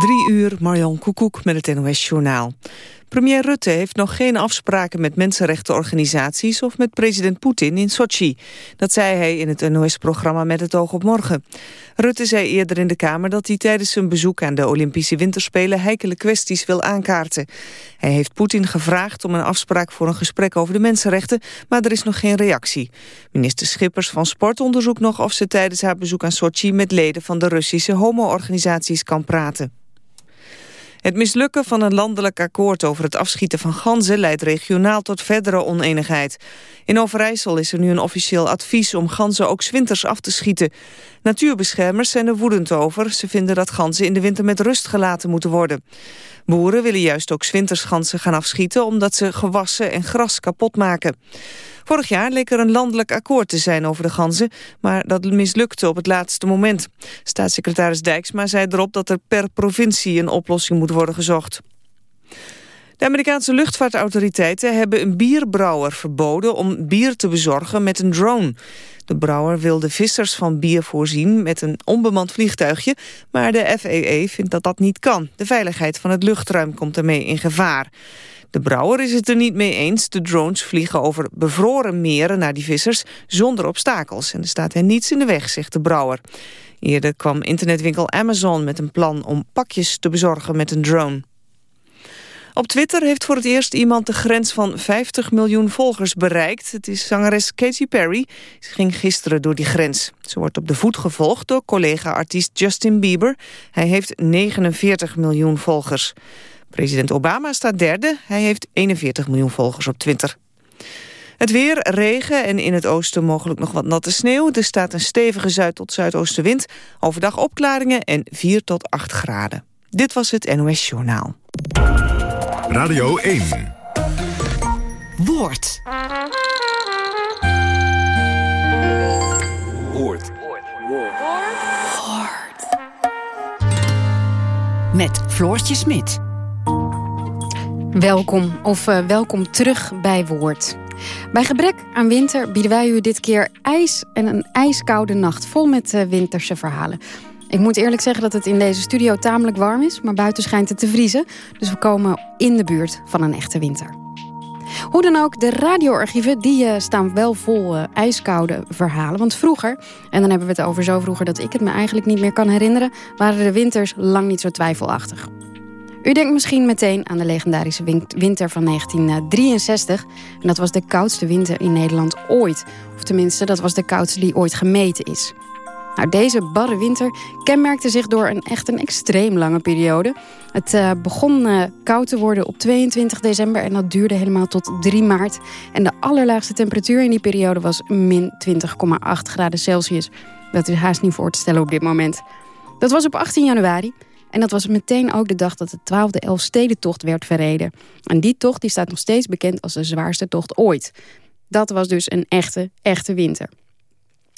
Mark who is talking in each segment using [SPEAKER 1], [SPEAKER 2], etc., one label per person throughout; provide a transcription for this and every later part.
[SPEAKER 1] Drie uur, Marjan Koekoek met het NOS-journaal. Premier Rutte heeft nog geen afspraken met mensenrechtenorganisaties of met president Poetin in Sochi. Dat zei hij in het NOS-programma Met het oog op morgen. Rutte zei eerder in de Kamer dat hij tijdens zijn bezoek aan de Olympische Winterspelen heikele kwesties wil aankaarten. Hij heeft Poetin gevraagd om een afspraak voor een gesprek over de mensenrechten, maar er is nog geen reactie. Minister Schippers van Sport onderzoekt nog of ze tijdens haar bezoek aan Sochi met leden van de Russische homo-organisaties kan praten. Het mislukken van een landelijk akkoord over het afschieten van ganzen leidt regionaal tot verdere oneenigheid. In Overijssel is er nu een officieel advies om ganzen ook winters af te schieten. Natuurbeschermers zijn er woedend over. Ze vinden dat ganzen in de winter met rust gelaten moeten worden. Boeren willen juist ook winters ganzen gaan afschieten omdat ze gewassen en gras kapot maken. Vorig jaar leek er een landelijk akkoord te zijn over de ganzen, maar dat mislukte op het laatste moment. Staatssecretaris Dijksma zei erop dat er per provincie een oplossing moet worden gezocht. De Amerikaanse luchtvaartautoriteiten hebben een bierbrouwer verboden om bier te bezorgen met een drone. De brouwer wilde vissers van bier voorzien met een onbemand vliegtuigje, maar de FAA vindt dat dat niet kan. De veiligheid van het luchtruim komt ermee in gevaar. De brouwer is het er niet mee eens. De drones vliegen over bevroren meren naar die vissers zonder obstakels. En er staat hen niets in de weg, zegt de brouwer. Eerder kwam internetwinkel Amazon met een plan om pakjes te bezorgen met een drone. Op Twitter heeft voor het eerst iemand de grens van 50 miljoen volgers bereikt. Het is zangeres Katy Perry. Ze ging gisteren door die grens. Ze wordt op de voet gevolgd door collega-artiest Justin Bieber. Hij heeft 49 miljoen volgers. President Obama staat derde. Hij heeft 41 miljoen volgers op Twitter. Het weer, regen en in het oosten mogelijk nog wat natte sneeuw. Er staat een stevige zuid- tot zuidoostenwind. Overdag opklaringen en 4 tot 8 graden. Dit was het NOS Journaal.
[SPEAKER 2] Radio 1.
[SPEAKER 3] Woord.
[SPEAKER 2] Woord.
[SPEAKER 3] Woord. Met Floortje Smit.
[SPEAKER 4] Welkom of uh, welkom terug bij Woord. Bij gebrek aan winter bieden wij u dit keer ijs en een ijskoude nacht vol met uh, winterse verhalen. Ik moet eerlijk zeggen dat het in deze studio tamelijk warm is, maar buiten schijnt het te vriezen. Dus we komen in de buurt van een echte winter. Hoe dan ook, de radioarchieven die, uh, staan wel vol uh, ijskoude verhalen. Want vroeger, en dan hebben we het over zo vroeger dat ik het me eigenlijk niet meer kan herinneren... waren de winters lang niet zo twijfelachtig. U denkt misschien meteen aan de legendarische winter van 1963. En dat was de koudste winter in Nederland ooit. Of tenminste, dat was de koudste die ooit gemeten is. Nou, deze barre winter kenmerkte zich door een echt een extreem lange periode. Het uh, begon uh, koud te worden op 22 december en dat duurde helemaal tot 3 maart. En de allerlaagste temperatuur in die periode was min 20,8 graden Celsius. Dat is haast niet voor te stellen op dit moment. Dat was op 18 januari. En dat was meteen ook de dag dat de 12e Elfstedentocht werd verreden. En die tocht die staat nog steeds bekend als de zwaarste tocht ooit. Dat was dus een echte, echte winter.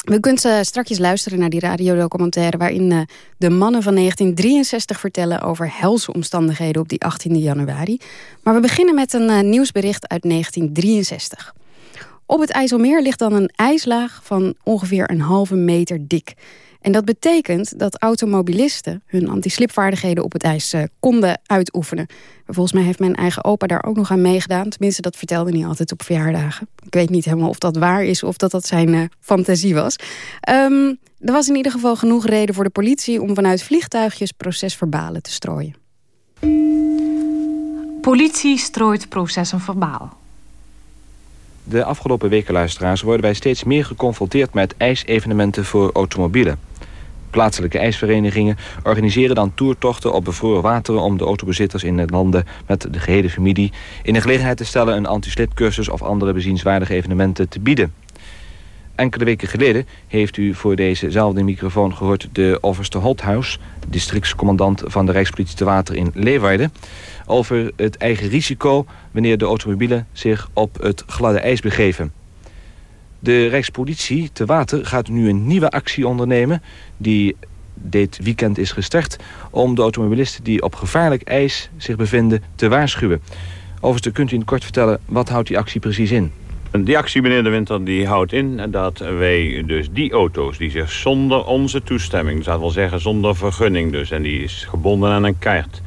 [SPEAKER 4] We kunt uh, straks luisteren naar die radiodocumentaire... waarin uh, de mannen van 1963 vertellen over helse omstandigheden op die 18 januari. Maar we beginnen met een uh, nieuwsbericht uit 1963. Op het IJsselmeer ligt dan een ijslaag van ongeveer een halve meter dik. En dat betekent dat automobilisten hun antislipvaardigheden op het ijs uh, konden uitoefenen. Volgens mij heeft mijn eigen opa daar ook nog aan meegedaan. Tenminste, dat vertelde hij altijd op verjaardagen. Ik weet niet helemaal of dat waar is of dat dat zijn uh, fantasie was. Um, er was in ieder geval genoeg reden voor de politie... om vanuit vliegtuigjes procesverbalen te strooien.
[SPEAKER 5] Politie strooit processen verbaal.
[SPEAKER 6] De afgelopen weken, luisteraars, worden wij steeds meer geconfronteerd met ijsevenementen voor automobielen. Plaatselijke ijsverenigingen organiseren dan toertochten op bevroren wateren... om de autobezitters in de landen met de gehele familie... in de gelegenheid te stellen een antislipcursus of andere bezienswaardige evenementen te bieden. Enkele weken geleden heeft u voor dezezelfde microfoon gehoord... de overste Holthuis, districtscommandant van de Rijkspolitie te Water in Leeuwarden... over het eigen risico wanneer de automobielen zich op het gladde ijs begeven. De Rijkspolitie te Water gaat nu een nieuwe actie ondernemen... die dit weekend is gestart... om de automobilisten die op gevaarlijk ijs zich bevinden te waarschuwen. Overigens, kunt u in kort vertellen, wat houdt die actie precies in?
[SPEAKER 7] Die actie, meneer De Winter, die houdt in dat wij dus die auto's die zich zonder onze toestemming, dat wel zeggen zonder vergunning dus, en die is gebonden aan een kaart,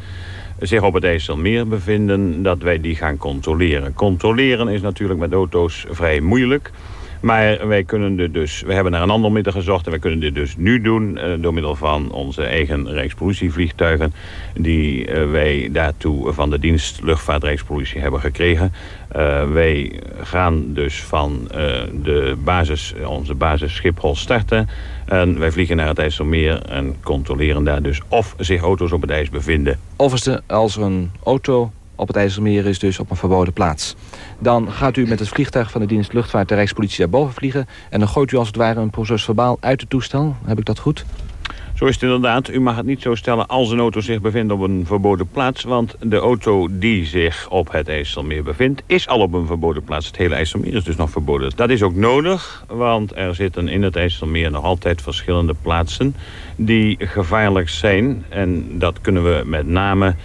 [SPEAKER 7] zich op het IJsselmeer bevinden, dat wij die gaan controleren. Controleren is natuurlijk met auto's vrij moeilijk. Maar wij kunnen dit dus, we hebben naar een ander middel gezocht en we kunnen dit dus nu doen eh, door middel van onze eigen Rijkspolitievliegtuigen die uh, wij daartoe van de dienst Luchtvaartrijkspolitie hebben gekregen. Uh, wij gaan dus van de basis, onze basis Schiphol starten en wij vliegen naar het IJsselmeer en controleren daar dus of zich auto's op het ijs bevinden.
[SPEAKER 6] Of is er, als een auto op het IJsselmeer is dus op een verboden plaats. Dan gaat u met het vliegtuig van de dienst luchtvaart de Rijkspolitie daarboven vliegen... en dan gooit u als het ware een proces verbaal uit het toestel. Heb ik dat goed?
[SPEAKER 7] Zo is het inderdaad. U mag het niet zo stellen als een auto zich bevindt op een verboden plaats. Want de auto die zich op het IJsselmeer bevindt, is al op een verboden plaats. Het hele IJsselmeer is dus nog verboden. Dat is ook nodig, want er zitten in het IJsselmeer nog altijd verschillende plaatsen die gevaarlijk zijn. En dat kunnen we met name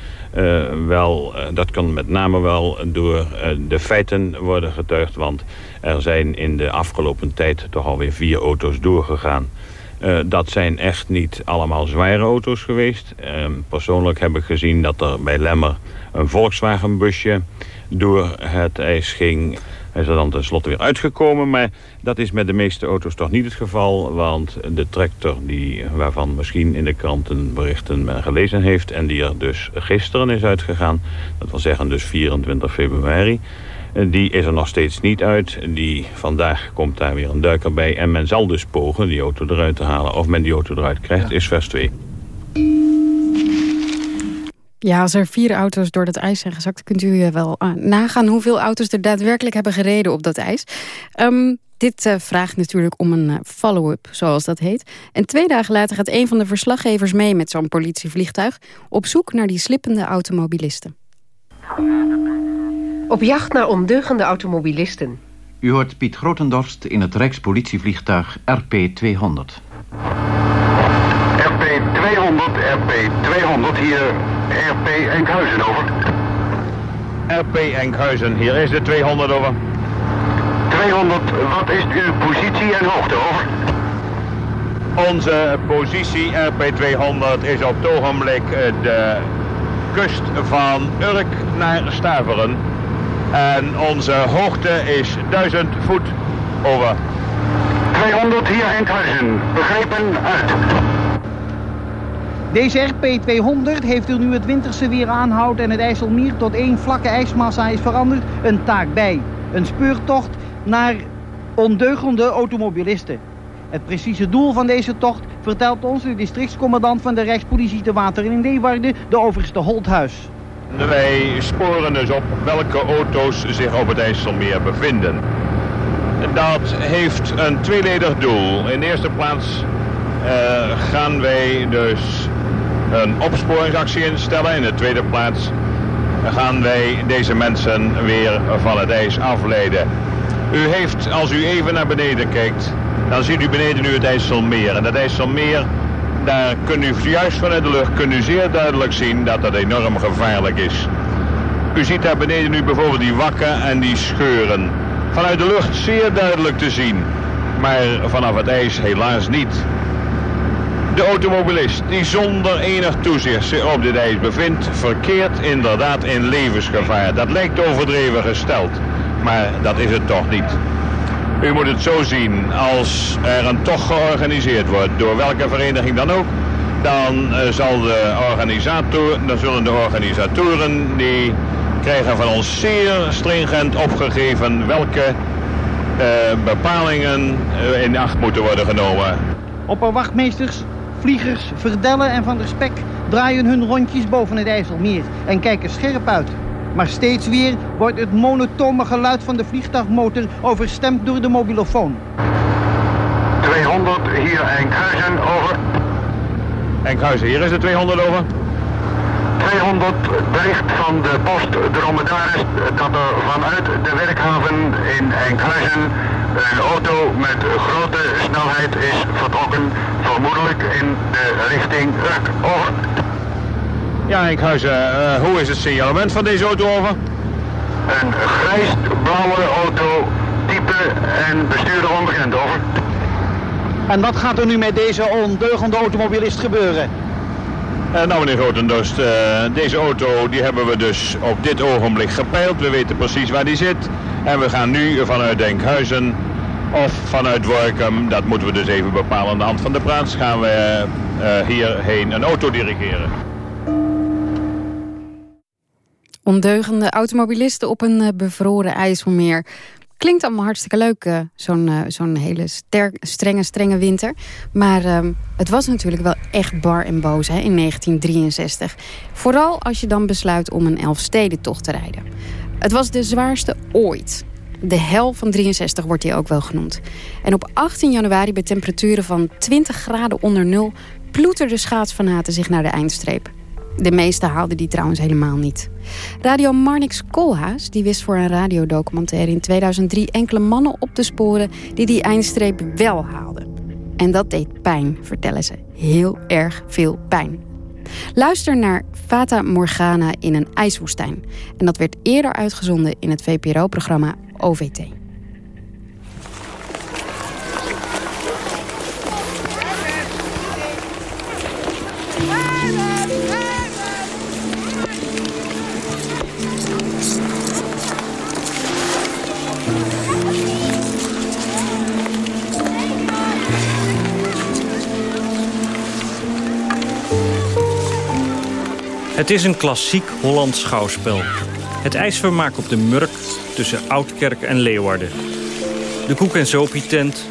[SPEAKER 7] wel, uh, dat kan met name wel door uh, de feiten worden getuigd. Want er zijn in de afgelopen tijd toch alweer vier auto's doorgegaan. dat zijn echt niet allemaal zware auto's geweest. Ehm, persoonlijk heb ik gezien dat er bij Lemmer een Volkswagen busje door het ijs ging. Hij is er dan tenslotte weer uitgekomen. Maar dat is met de meeste auto's toch niet het geval. Want de tractor die, waarvan misschien in de kranten berichten men gelezen heeft... en die er dus gisteren is uitgegaan, dat wil zeggen dus 24 februari... Die is er nog steeds niet uit. Die, vandaag komt daar weer een duiker bij. En men zal dus pogen die auto eruit te halen. Of men die auto eruit krijgt, is vers 2.
[SPEAKER 4] Ja, als er vier auto's door dat ijs zijn gezakt... kunt u eh, wel uh, nagaan hoeveel auto's er daadwerkelijk hebben gereden op dat ijs. Um, dit uh, vraagt natuurlijk om een follow-up, zoals dat heet. En twee dagen later gaat een van de verslaggevers mee met zo'n politievliegtuig... op zoek naar die slippende automobilisten.
[SPEAKER 8] Op jacht naar ondeugende automobilisten.
[SPEAKER 9] U hoort Piet Grotendorst in het Rijkspolitievliegtuig RP-200.
[SPEAKER 10] RP-200, RP-200 hier RP Enkhuizen, over.
[SPEAKER 7] RP Enkhuizen, hier is de 200 over.
[SPEAKER 10] 200, wat is uw positie en hoogte, over?
[SPEAKER 7] Onze positie RP200 is op het ogenblik de kust van Urk naar Staveren. En onze hoogte is 1000 voet over.
[SPEAKER 10] 200 hier Enkhuizen, begrepen uit.
[SPEAKER 11] Deze RP200 heeft er nu het winterse weer aanhoudt en het IJsselmeer tot één vlakke ijsmassa is veranderd, een taak bij. Een speurtocht naar ondeugende automobilisten. Het precieze doel van deze tocht vertelt ons de districtscommandant van de Rijkspolitie te Water in Leeuwarden, de overste Holthuis.
[SPEAKER 7] Wij sporen dus op welke auto's zich op het IJsselmeer bevinden. Dat heeft een tweeledig doel. In eerste plaats uh, gaan wij dus een opsporingsactie instellen. In de tweede plaats gaan wij deze mensen weer van het ijs afleiden. U heeft, als u even naar beneden kijkt, dan ziet u beneden nu het IJsselmeer. En dat IJsselmeer, daar kunt u juist vanuit de lucht kunt u zeer duidelijk zien dat dat enorm gevaarlijk is. U ziet daar beneden nu bijvoorbeeld die wakken en die scheuren. Vanuit de lucht zeer duidelijk te zien, maar vanaf het ijs helaas niet. De automobilist die zonder enig toezicht zich op dit ijs bevindt, verkeert inderdaad in levensgevaar. Dat lijkt overdreven gesteld, maar dat is het toch niet. U moet het zo zien, als er een tocht georganiseerd wordt, door welke vereniging dan ook, dan uh, zal de organisator, dan zullen de organisatoren, die krijgen van ons zeer stringent opgegeven welke uh, bepalingen uh, in acht moeten worden genomen.
[SPEAKER 11] Opperwachtmeesters, Vliegers, Verdellen en Van der Spek draaien hun rondjes boven het IJsselmeer en kijken scherp uit. Maar steeds weer wordt het monotone geluid van de vliegtuigmotor overstemd door de mobilofoon.
[SPEAKER 10] 200, hier Enkhuizen, over.
[SPEAKER 7] Enkhuizen, hier is de 200 over.
[SPEAKER 10] 200, bericht van de post Dromedaris dat er vanuit de werkhaven in Enkhuizen een auto met grote snelheid is vertrokken, vermoedelijk in de richting Urk. Over.
[SPEAKER 7] Ja, Enkhuizen, uh, hoe is het signalement van deze auto over?
[SPEAKER 10] Een grijs-blauwe auto, type en bestuurder onbekend, over.
[SPEAKER 11] En wat gaat er nu met deze ondeugende automobilist gebeuren?
[SPEAKER 12] Uh, nou meneer Grotendorst, uh, deze auto die hebben we dus op dit ogenblik gepeild. We weten precies waar die zit. En we gaan nu vanuit Denkhuizen of vanuit Workum, dat moeten we dus even bepalen aan de hand van de plaats, gaan we uh, hierheen een auto dirigeren.
[SPEAKER 4] Ondeugende automobilisten op een bevroren IJsselmeer. Klinkt allemaal hartstikke leuk, uh, zo'n hele sterk, strenge, strenge winter. Maar uh, het was natuurlijk wel echt bar en boos hè, in 1963. Vooral als je dan besluit om een Elfstedentocht te rijden. Het was de zwaarste ooit. De hel van 63 wordt die ook wel genoemd. En op 18 januari bij temperaturen van 20 graden onder nul... ploeterden schaatsfanaten zich naar de eindstreep. De meeste haalden die trouwens helemaal niet. Radio Marnix Koolhaas die wist voor een radiodocumentaire in 2003... enkele mannen op te sporen die die eindstreep wel haalden. En dat deed pijn, vertellen ze. Heel erg veel pijn. Luister naar Fata Morgana in een ijswoestijn. En dat werd eerder uitgezonden in het VPRO-programma OVT.
[SPEAKER 13] Het is een klassiek Hollands schouwspel. Het ijsvermaak op de Murk tussen Oudkerk en Leeuwarden. De koek- en zopietent.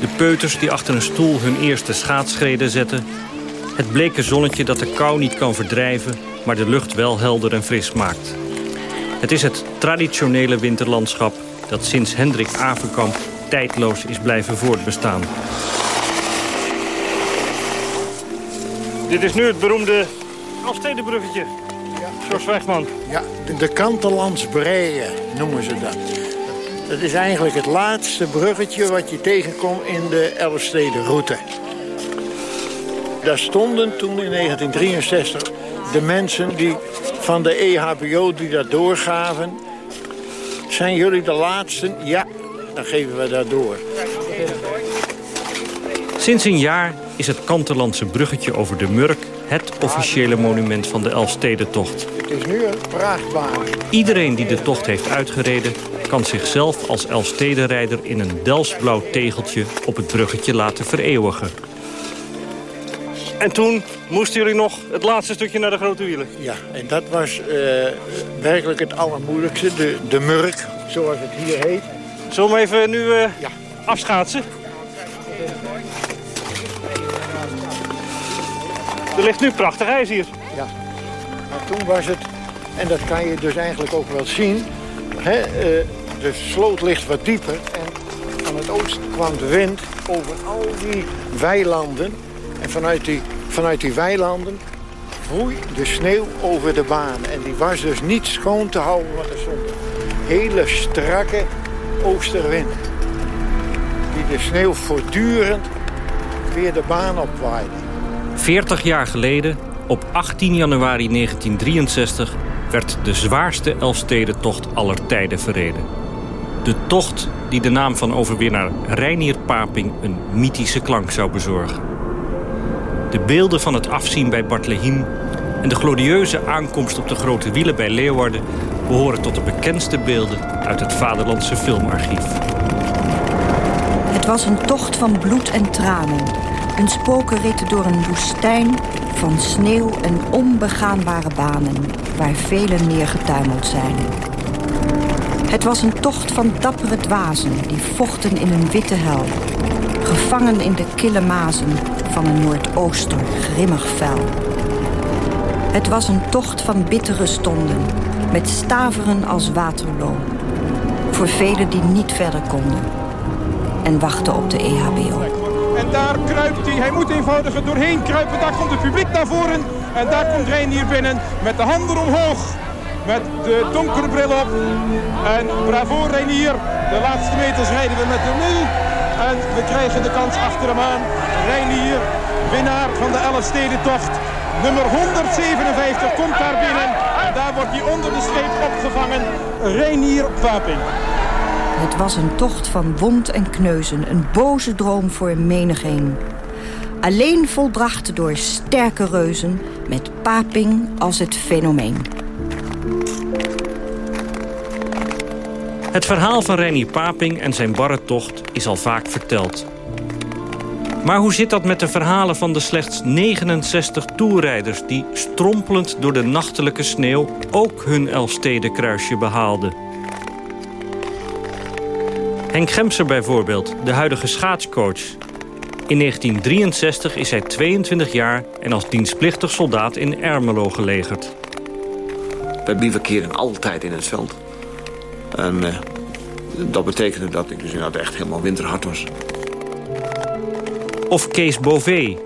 [SPEAKER 13] De peuters die achter een stoel hun eerste schaatsschreden zetten. Het bleke zonnetje dat de kou niet kan verdrijven... maar de lucht wel helder en fris maakt. Het is het traditionele winterlandschap... dat sinds Hendrik Avenkamp tijdloos is blijven voortbestaan. Dit is nu het beroemde Afstedenbruggetje. Ja. George Wegman.
[SPEAKER 14] Ja, de, de Kantelandsbreien noemen ze dat. Dat is eigenlijk het laatste bruggetje wat je tegenkomt in de Elfstedenroute. Daar stonden toen in 1963 de mensen die van de EHBO die dat doorgaven. Zijn jullie de laatste? Ja, dan geven we dat door.
[SPEAKER 13] Sinds een jaar is het Kanterlandse bruggetje over de Murk het officiële monument van de Elfstedentocht.
[SPEAKER 14] Het is nu een prachtbaan.
[SPEAKER 13] Iedereen die de tocht heeft uitgereden... kan zichzelf als Elfstedenrijder in een Delsblauw tegeltje... op het bruggetje laten vereeuwigen. En toen moesten jullie nog het laatste stukje naar de grote wielen.
[SPEAKER 14] Ja, en dat was uh, werkelijk het allermoeilijkste. De, de murk, zoals het hier heet.
[SPEAKER 13] Zullen we even nu uh, ja. afschaatsen? Er ligt nu prachtig ijs hier.
[SPEAKER 14] Ja, maar toen was het, en dat kan je dus eigenlijk ook wel zien... Hè, uh, de sloot ligt wat dieper en van het oosten kwam de wind over al die weilanden. En vanuit die, vanuit die weilanden woei de sneeuw over de baan. En die was dus niet schoon te houden, want er stond hele strakke oosterwind. Die de sneeuw voortdurend weer de baan opwaaide.
[SPEAKER 13] 40 jaar geleden, op 18 januari 1963... werd de zwaarste Elfstedentocht aller tijden verreden. De tocht die de naam van overwinnaar Reinier Paping... een mythische klank zou bezorgen. De beelden van het afzien bij Bartlehiem... en de glorieuze aankomst op de grote wielen bij Leeuwarden... behoren tot de bekendste beelden uit het Vaderlandse filmarchief.
[SPEAKER 15] Het was een tocht van bloed en tranen een spokenrit door een woestijn van sneeuw en onbegaanbare banen... waar velen neergetuimeld zijn. Het was een tocht van dappere dwazen die vochten in een witte hel. Gevangen in de kille mazen van een noordooster grimmig vel. Het was een tocht van bittere stonden, met staveren als Waterloo. Voor velen die niet verder konden en wachten op de EHBO.
[SPEAKER 16] En daar kruipt hij. Hij moet eenvoudig er doorheen kruipen. Daar komt het publiek naar voren. En daar komt Reinier binnen met de handen omhoog. Met de donkere bril op. En bravo Reinier. De laatste meters rijden we met hem mee. En we krijgen de kans achter hem aan. Reinier, winnaar van de Elfstedentocht. Nummer 157 komt daar binnen. En daar wordt hij onder de streep opgevangen. Reinier Paping.
[SPEAKER 15] Het was een tocht van wond en kneuzen, een boze droom voor menigeen. Alleen volbracht door sterke reuzen, met Paping als het fenomeen.
[SPEAKER 13] Het verhaal van Rennie Paping en zijn barre tocht is al vaak verteld. Maar hoe zit dat met de verhalen van de slechts 69 toerrijders... die strompelend door de nachtelijke sneeuw ook hun Elfstedenkruisje behaalden? Henk Gemser bijvoorbeeld, de huidige schaatscoach. In 1963 is hij 22 jaar en als dienstplichtig soldaat in Ermelo gelegerd.
[SPEAKER 17] Wij bivakeren altijd in het veld. En uh, dat betekende dat ik dus inderdaad echt helemaal winterhard was.
[SPEAKER 13] Of Kees Bové,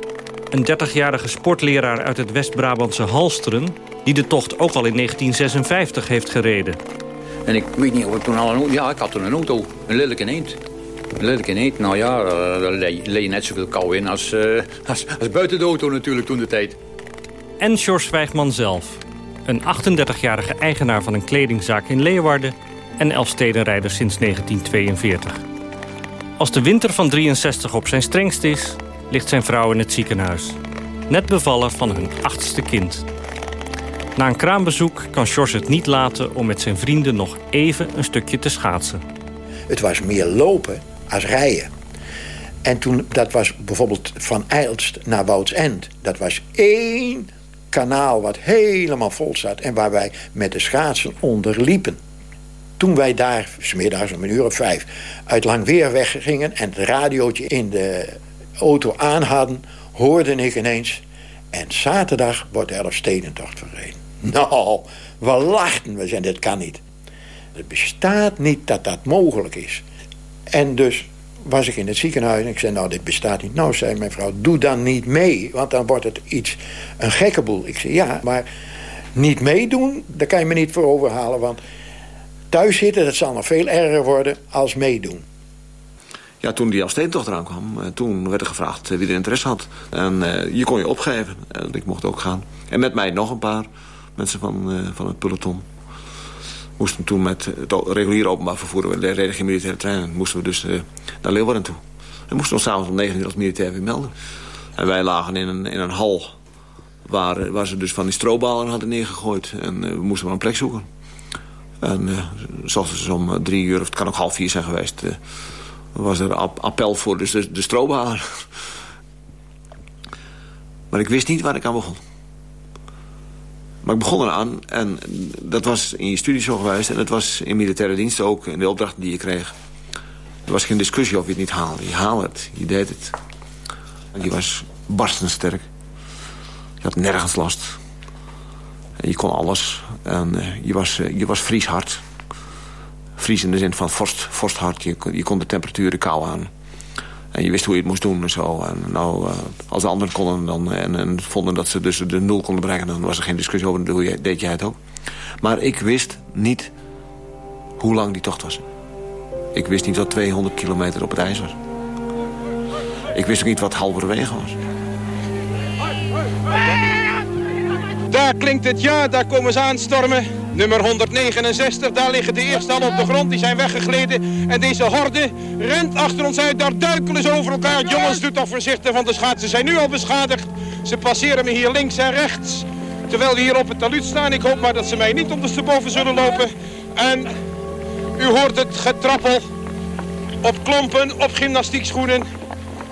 [SPEAKER 13] een 30-jarige sportleraar uit het West-Brabantse Halsteren... die de tocht ook al in 1956 heeft gereden.
[SPEAKER 18] En ik weet niet of ik toen al een. Ja, ik had toen een auto. Een lelijke eend. Een lelijke eend, nou ja, daar leed net zoveel kou in als, uh, als, als, buiten de auto natuurlijk toen de tijd.
[SPEAKER 13] En George Zwijgman zelf. Een 38-jarige eigenaar van een kledingzaak in Leeuwarden... en Elfstedenrijder sinds 1942. Als de winter van 63 op zijn strengst is, ligt zijn vrouw in het ziekenhuis. Net bevallen van hun achtste kind. Na een kraambezoek kan George het niet laten om met zijn vrienden nog even een stukje te schaatsen.
[SPEAKER 14] Het was meer lopen als rijden. En toen, dat was bijvoorbeeld van Eilst naar Woudsend. Dat was één kanaal wat helemaal vol zat... en waar wij met de schaatsen onder liepen. Toen wij daar, smiddags om een uur of vijf, uit Langweer weggingen... en het radiootje in de auto aan hadden, hoorde ik ineens... en zaterdag wordt de Elfstedentocht verreden. Nou, we lachten. We zeiden, dit kan niet. Het bestaat niet dat dat mogelijk is. En dus was ik in het ziekenhuis en ik zei, nou, dit bestaat niet. Nou, zei mijn vrouw, doe dan niet mee, want dan wordt het iets, een gekke boel. Ik zei, ja, maar niet meedoen, daar kan je me niet voor overhalen, want thuis zitten, dat zal nog veel erger worden als meedoen.
[SPEAKER 17] Ja, toen die Elfstedentocht eraan kwam, eh, toen werd er gevraagd wie er interesse had. En uh, je kon je opgeven. En ik mocht ook gaan. En met mij nog een paar mensen van, uh, van het peloton. Moesten toen met het reguliere openbaar vervoer, we reden geen militaire trein, moesten we dus uh, naar Leeuwarden toe. En moesten we s'avonds om 9 uur als militair weer melden. En wij lagen in een, in een hal waar, waar ze dus van die strobalen hadden neergegooid. En we moesten maar een plek zoeken. En uh, zoals om drie uur, of het kan ook half vier zijn geweest... was er appel voor dus de, de maar ik wist niet waar ik aan begon. Maar ik begon eraan en dat was in je studie zo geweest... en dat was in militaire dienst ook, in de opdrachten die je kreeg. Er was geen discussie of je het niet haalde. Je haalde het, je deed het. Je was barstensterk. Je had nergens last. Je kon alles. En uh, je was, uh, je was Fries hard. Fries in de zin van vorst, vorst hard. Je, je kon de temperatuur, de kou aan. En je wist hoe je het moest doen en zo. En nou, uh, als de anderen konden dan, en, en, vonden dat ze dus de nul konden bereiken... dan was er geen discussie over, dan deed jij het ook. Maar ik wist niet hoe lang die tocht was. Ik wist niet wat 200 kilometer op het ijs was. Ik wist ook niet wat halverwege was.
[SPEAKER 16] Daar klinkt het ja, daar komen ze aanstormen. Nummer 169, daar liggen de eerste al op de grond, die zijn weggegleden. En deze horde rent achter ons uit, daar duikelen ze over elkaar. Jongens, doe toch voorzichtig, want de schaatsen zijn nu al beschadigd. Ze passeren me hier links en rechts, terwijl we hier op het taluut staan. Ik hoop maar dat ze mij niet ondersteboven zullen lopen. En u hoort het getrappel op klompen, op gymnastiekschoenen.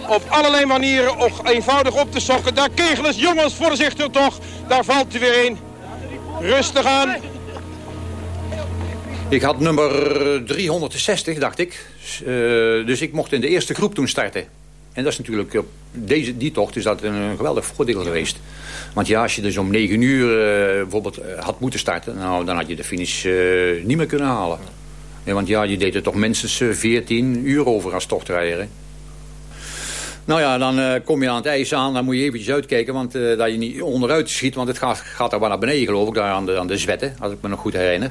[SPEAKER 16] Op allerlei manieren, of eenvoudig op te sokken. Daar kegelen jongens, voorzichtig toch. Daar valt u weer een. Rustig aan.
[SPEAKER 18] Ik had nummer 360, dacht ik. Uh, dus ik mocht in de eerste groep toen starten. En dat is natuurlijk op deze, die tocht is dat een geweldig voordeel geweest. Want ja, als je dus om 9 uur uh, bijvoorbeeld had moeten starten... Nou, dan had je de finish niet meer kunnen halen. Ja, want ja, je deed er toch minstens 14 uur over als tochtrijder. Nou ja, dan kom je aan het ijs aan. Dan moet je eventjes uitkijken, want dat je niet onderuit schiet. Want het gaat, gaat daar wel naar beneden, geloof ik, daar aan de, aan de zwetten. Als ik me nog goed herinner.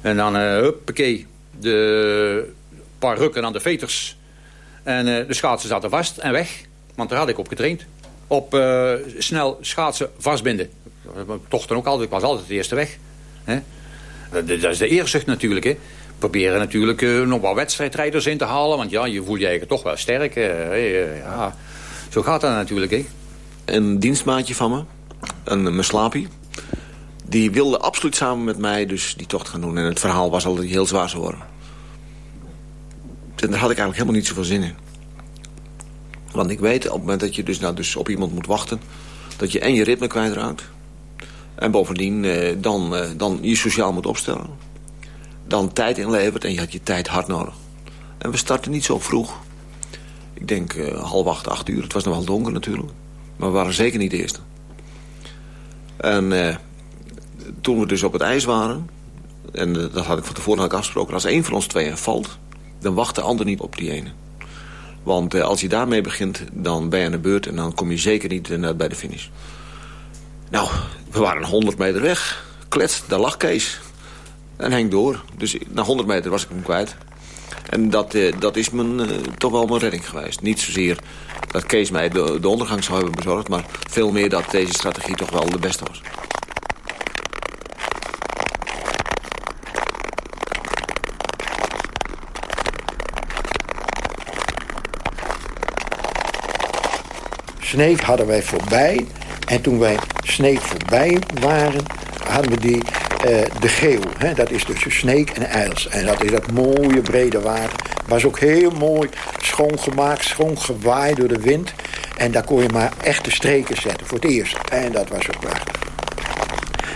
[SPEAKER 18] En dan, uh, huppakee, de paar rukken aan de veters. En de schaatsen zaten vast en weg. Want daar had ik op getraind. Op snel schaatsen vastbinden. Toch dan ook altijd, ik was altijd de eerste weg. Hè? Dat, is de eerzucht natuurlijk, hè. proberen natuurlijk nog wat wedstrijdrijders in te halen. Want ja, je voelt je eigenlijk toch wel sterk. Ja. Zo gaat dat natuurlijk, hè.
[SPEAKER 17] Een dienstmaatje van me, een Meslapi... die wilde absoluut samen met mij dus die tocht gaan doen. En het verhaal was al heel zwaar zou worden. En daar had ik eigenlijk helemaal niet zoveel zin in. Want ik weet, op het moment dat je dus, nou, dus op iemand moet wachten... dat je en je ritme kwijtraakt... en bovendien eh, dan, eh, dan je sociaal moet opstellen. Dan tijd inlevert en je had je tijd hard nodig. En we starten niet zo vroeg. Ik denk uh, half acht, acht uur. Het was nog wel donker natuurlijk. Maar we waren zeker niet de eerste. En uh, toen we dus op het ijs waren... en uh, dat had ik van tevoren ook afgesproken... als één van ons tweeën valt, dan wacht de ander niet op die ene. Want uh, als je daarmee begint, dan ben je aan de beurt... en dan kom je zeker niet uh, bij de finish. Nou, we waren 100 meter weg. Klets, daar lag Kees. En Henk door. Dus na 100 meter was ik hem kwijt. En dat, uh, dat is mijn, toch wel mijn redding geweest. Niet zozeer dat Kees mij de ondergang zou hebben bezorgd... maar veel meer dat deze strategie toch wel de beste was.
[SPEAKER 14] Sneek hadden wij voorbij. En toen wij Sneek voorbij waren, hadden we die, uh, de geel. Hè? Dat is tussen Sneek en IJls. En dat is dat mooie brede water. Was ook heel mooi schoongemaakt, schoongewaaid door de wind. En daar kon je maar echte streken zetten voor het eerst. En dat was ook prachtig.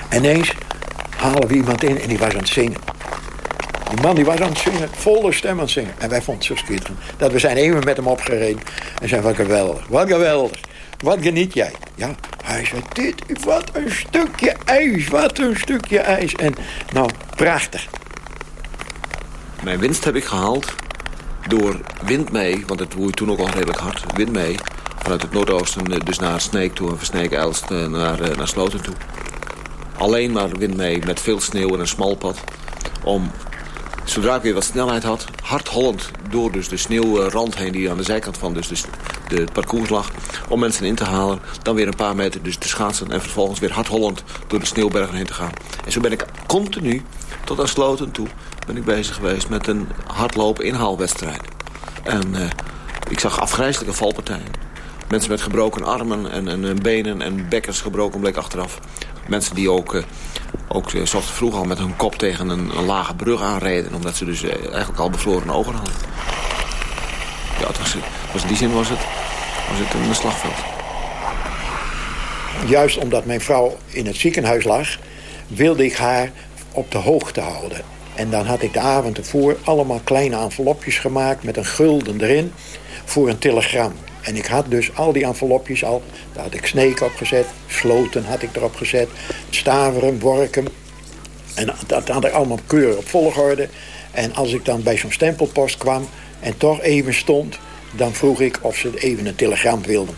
[SPEAKER 14] En ineens halen we iemand in en die was aan het zingen. Die man die was aan het zingen, volle stem aan het zingen. En wij vonden het zo schitterend. Dat we zijn even met hem opgereden. En zijn wat geweldig, wat geweldig. Wat geniet jij? Ja, hij zei, dit, wat een stukje ijs, wat een stukje ijs. En nou, prachtig.
[SPEAKER 17] Mijn winst heb ik gehaald door wind mee, want het woei toen ook al redelijk hard. Wind mee, vanuit het noordoosten dus naar Sneek toe en van Sneek Elst naar, naar Sloten toe. Alleen maar wind mee met veel sneeuw en een smal pad. Om zodra ik weer wat snelheid had, hard hollend door dus de sneeuwrand heen... die aan de zijkant van dus de, de, parcours lag, om mensen in te halen. Dan weer een paar meter dus te schaatsen en vervolgens weer hard hollend door de sneeuwbergen heen te gaan. En zo ben ik continu, tot aan Sloten toe, ben ik bezig geweest met een hardlopen inhaalwedstrijd. En uh, ik zag afgrijzelijke valpartijen. Mensen met gebroken armen en, en, en benen en bekkers gebroken bleek achteraf. Mensen die ook... Uh, ook uh, zocht vroeg al met hun kop tegen een, lage brug aanreden. Omdat ze dus uh, eigenlijk al bevroren ogen hadden. Ja, het was, was in die zin was het, was het een slagveld.
[SPEAKER 14] Juist omdat mijn vrouw in het ziekenhuis lag... wilde ik haar op de hoogte houden. En dan had ik de avond ervoor allemaal kleine envelopjes gemaakt... met een gulden erin voor een telegram. En ik had dus al die envelopjes al. Daar had ik Sneek op gezet. Sloten had ik erop gezet. Staveren, Workum. En dat had ik allemaal keurig op volgorde. En als ik dan bij zo'n stempelpost kwam en toch even stond... dan vroeg ik of ze even een telegram wilden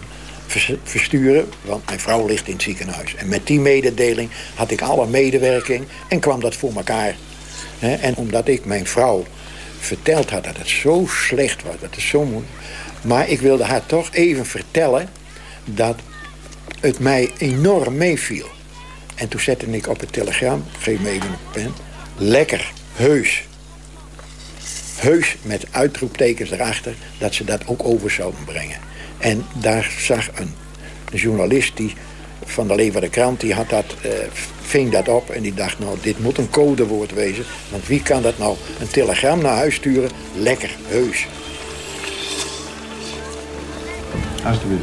[SPEAKER 14] versturen. Want mijn vrouw ligt in het ziekenhuis. En met die mededeling had ik alle medewerking en kwam dat voor elkaar. En omdat ik mijn vrouw verteld had dat het zo slecht was, dat het zo moeilijk maar ik wilde haar toch even vertellen dat het mij enorm meeviel. En toen zette ik op het telegram, geef me even een pen, lekker, heus. Heus met uitroeptekens erachter dat ze dat ook over zouden brengen. En daar zag een, journalist die van de Lever de Krant, die had dat, uh, ving dat op en die dacht, nou, dit moet een codewoord wezen. Want wie kan dat nou een telegram naar huis sturen? Lekker, heus.
[SPEAKER 19] Alsjeblieft.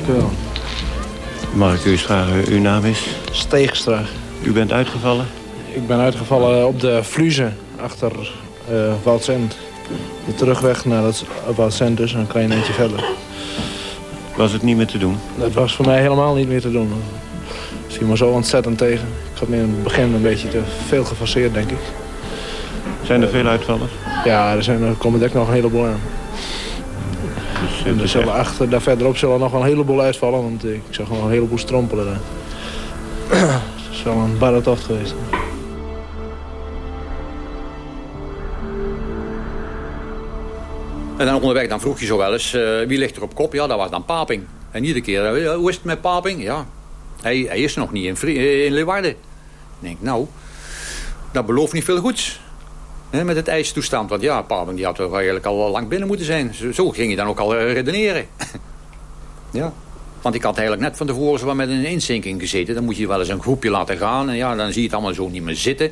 [SPEAKER 20] Mag ik u eens vragen, uw naam is?
[SPEAKER 19] Steegstra.
[SPEAKER 20] U bent uitgevallen?
[SPEAKER 19] Ik ben uitgevallen op de Fluze, achter uh, Waldsend. De terugweg naar het Waldsend dus, een klein eentje verder.
[SPEAKER 20] Was het niet meer te doen?
[SPEAKER 19] Dat was voor mij helemaal niet meer te doen. Ik zie me zo ontzettend tegen. Ik had me in het begin een beetje te veel gefaseerd, denk ik.
[SPEAKER 20] Zijn er veel uitvallers?
[SPEAKER 19] Ja, er, zijn, er komen denk ik nog een heleboel aan. Dus, en er zullen achter, daar verderop zullen nog wel een heleboel uitvallen. Want ik zag gewoon een heleboel strompelen daar. Het is wel een barre tocht geweest.
[SPEAKER 18] En dan onderweg dan vroeg je zo wel eens, uh, wie ligt er op kop? Ja, dat was dan Paping. En iedere keer, uh, hoe is het met Paping? Ja, hij, hij is nog niet in, in Leeuwarden. Ik denk, nou, dat belooft niet veel goeds. Met het ijstoestand. Want ja, Papen die had toch eigenlijk al lang binnen moeten zijn. Zo, ging je dan ook al eh, redeneren. ja. Want ik had eigenlijk net van tevoren zo met een inzinking gezeten. Dan moet je wel eens een groepje laten gaan. En ja, dan zie je het allemaal zo niet meer zitten.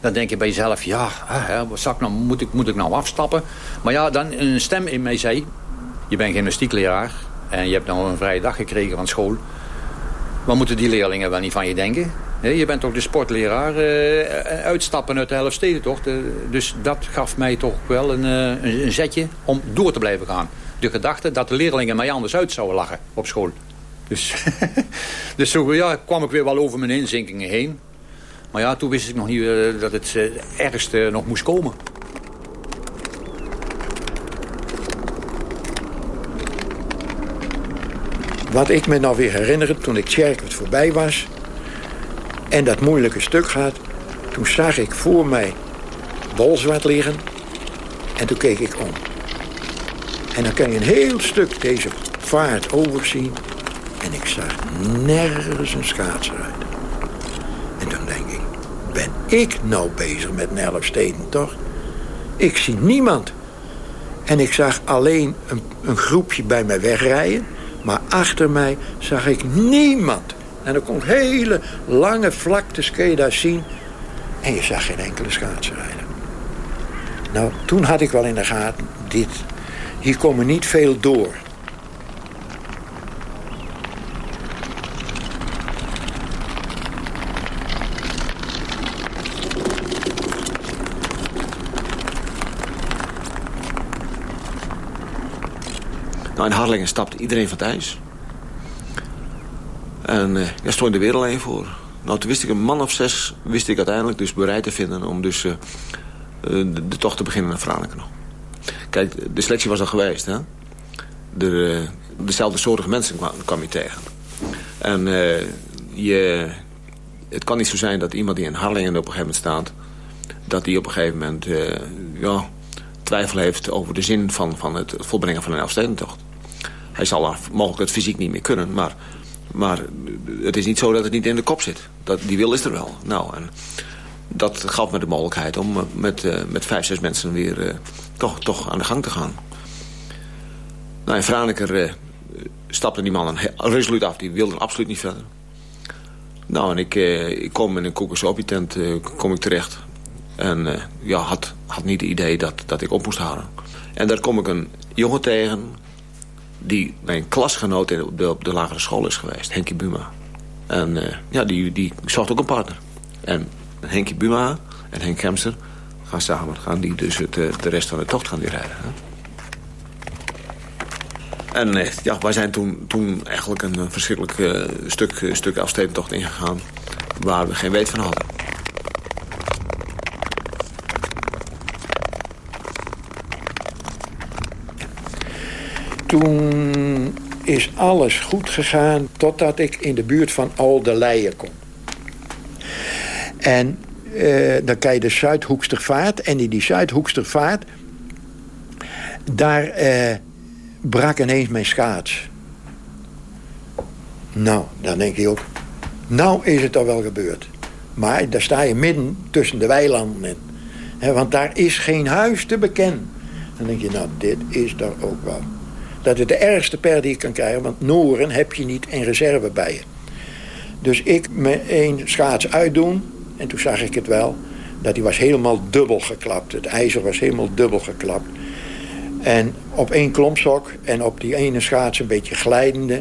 [SPEAKER 18] Dan denk je bij jezelf, ja, hè, wat ik nou, moet, ik, moet ik nou afstappen? Maar ja, dan een stem in mij zei... Je bent gymnastiekleraar en je hebt nou een vrije dag gekregen van school. Wat moeten die leerlingen wel niet van je denken? je bent toch de sportleraar, uh, uitstappen uit de helft toch? dus dat gaf mij toch wel een, uh, een, zetje om door te blijven gaan. De gedachte dat de leerlingen mij anders uit zouden lachen op school. Dus, dus zo ja, kwam ik weer wel over mijn inzinkingen heen. Maar ja, toen wist ik nog niet dat het ergste nog moest komen.
[SPEAKER 14] Wat ik me nou weer herinner, toen ik Tjerkwert voorbij was... en dat moeilijke stuk gaat... toen zag ik voor mij bolzwart liggen... en toen keek ik om. En dan kan je een heel stuk deze vaart overzien... en ik zag nergens een schaatser uit. En toen denk ik, ben ik nou bezig met een steden, toch? Ik zie niemand. En ik zag alleen een, een groepje bij mij wegrijden... Maar achter mij zag ik niemand. En er kon hele lange vlaktes, kun je daar zien. En je zag geen enkele schaatsenrijder. Nou, toen had ik wel in de gaten, dit, hier komen niet veel door.
[SPEAKER 17] In Harlingen stapte iedereen van ijs. En uh, daar stond de wereld alleen voor. Nou, toen wist ik een man of zes wist ik uiteindelijk dus bereid te vinden... om dus uh, de, de, tocht te beginnen naar Franeker. Kijk, de selectie was al geweest, hè. De, dezelfde soortige mensen kwam, je tegen. En je, het kan niet zo zijn dat iemand die in Harlingen op een gegeven moment staat... dat die op een gegeven moment ja, twijfel heeft over de zin van, van het volbrengen van een Elfstedentocht. Hij zal mogelijk het fysiek niet meer kunnen, maar, maar het is niet zo dat het niet in de kop zit. Dat, die wil is er wel. Nou, en dat gaf me de mogelijkheid om eh, met, uh, met vijf, zes mensen weer uh, toch, toch aan de gang te gaan. Nou, in Franeker uh, stapte die man resoluut af. Die wilde absoluut niet verder. Nou, en ik, ik kom in een koekersopie-tent kom ik terecht. En ja, had, had niet het idee dat, dat ik op moest houden. En daar kom ik een jongen tegen die mijn klasgenoot op de, op de lagere school is geweest. Henkie Buma. En uh, ja, die, die zocht ook een partner. En Henkie Buma en Henk Kemster gaan samen. Gaan die dus het, eh, de rest van de tocht gaan die rijden. Hè? En uh, ja, wij zijn toen, toen eigenlijk een verschrikkelijk stuk, stuk afstedentocht ingegaan... waar we geen weet van hadden.
[SPEAKER 14] Toen is alles goed gegaan totdat ik in de buurt van Alderleijen kom. En uh, dan krijg je de Zuidhoekstervaart. En in die Zuidhoekstervaart... daar uh, brak ineens mijn schaats. Nou, dan denk je ook... Nou is het al wel gebeurd. Maar daar sta je midden tussen de weilanden in. want daar is geen huis te bekennen. Dan denk je, nou, dit is er ook wel. Dat is de ergste per die je kan krijgen. Want Noren heb je niet in reserve bij je. Dus ik me één schaats uitdoen. En toen zag ik het wel. Dat die was helemaal dubbel geklapt. Het ijzer was helemaal dubbel geklapt. En op één klompsok en op die ene schaats een beetje glijdende.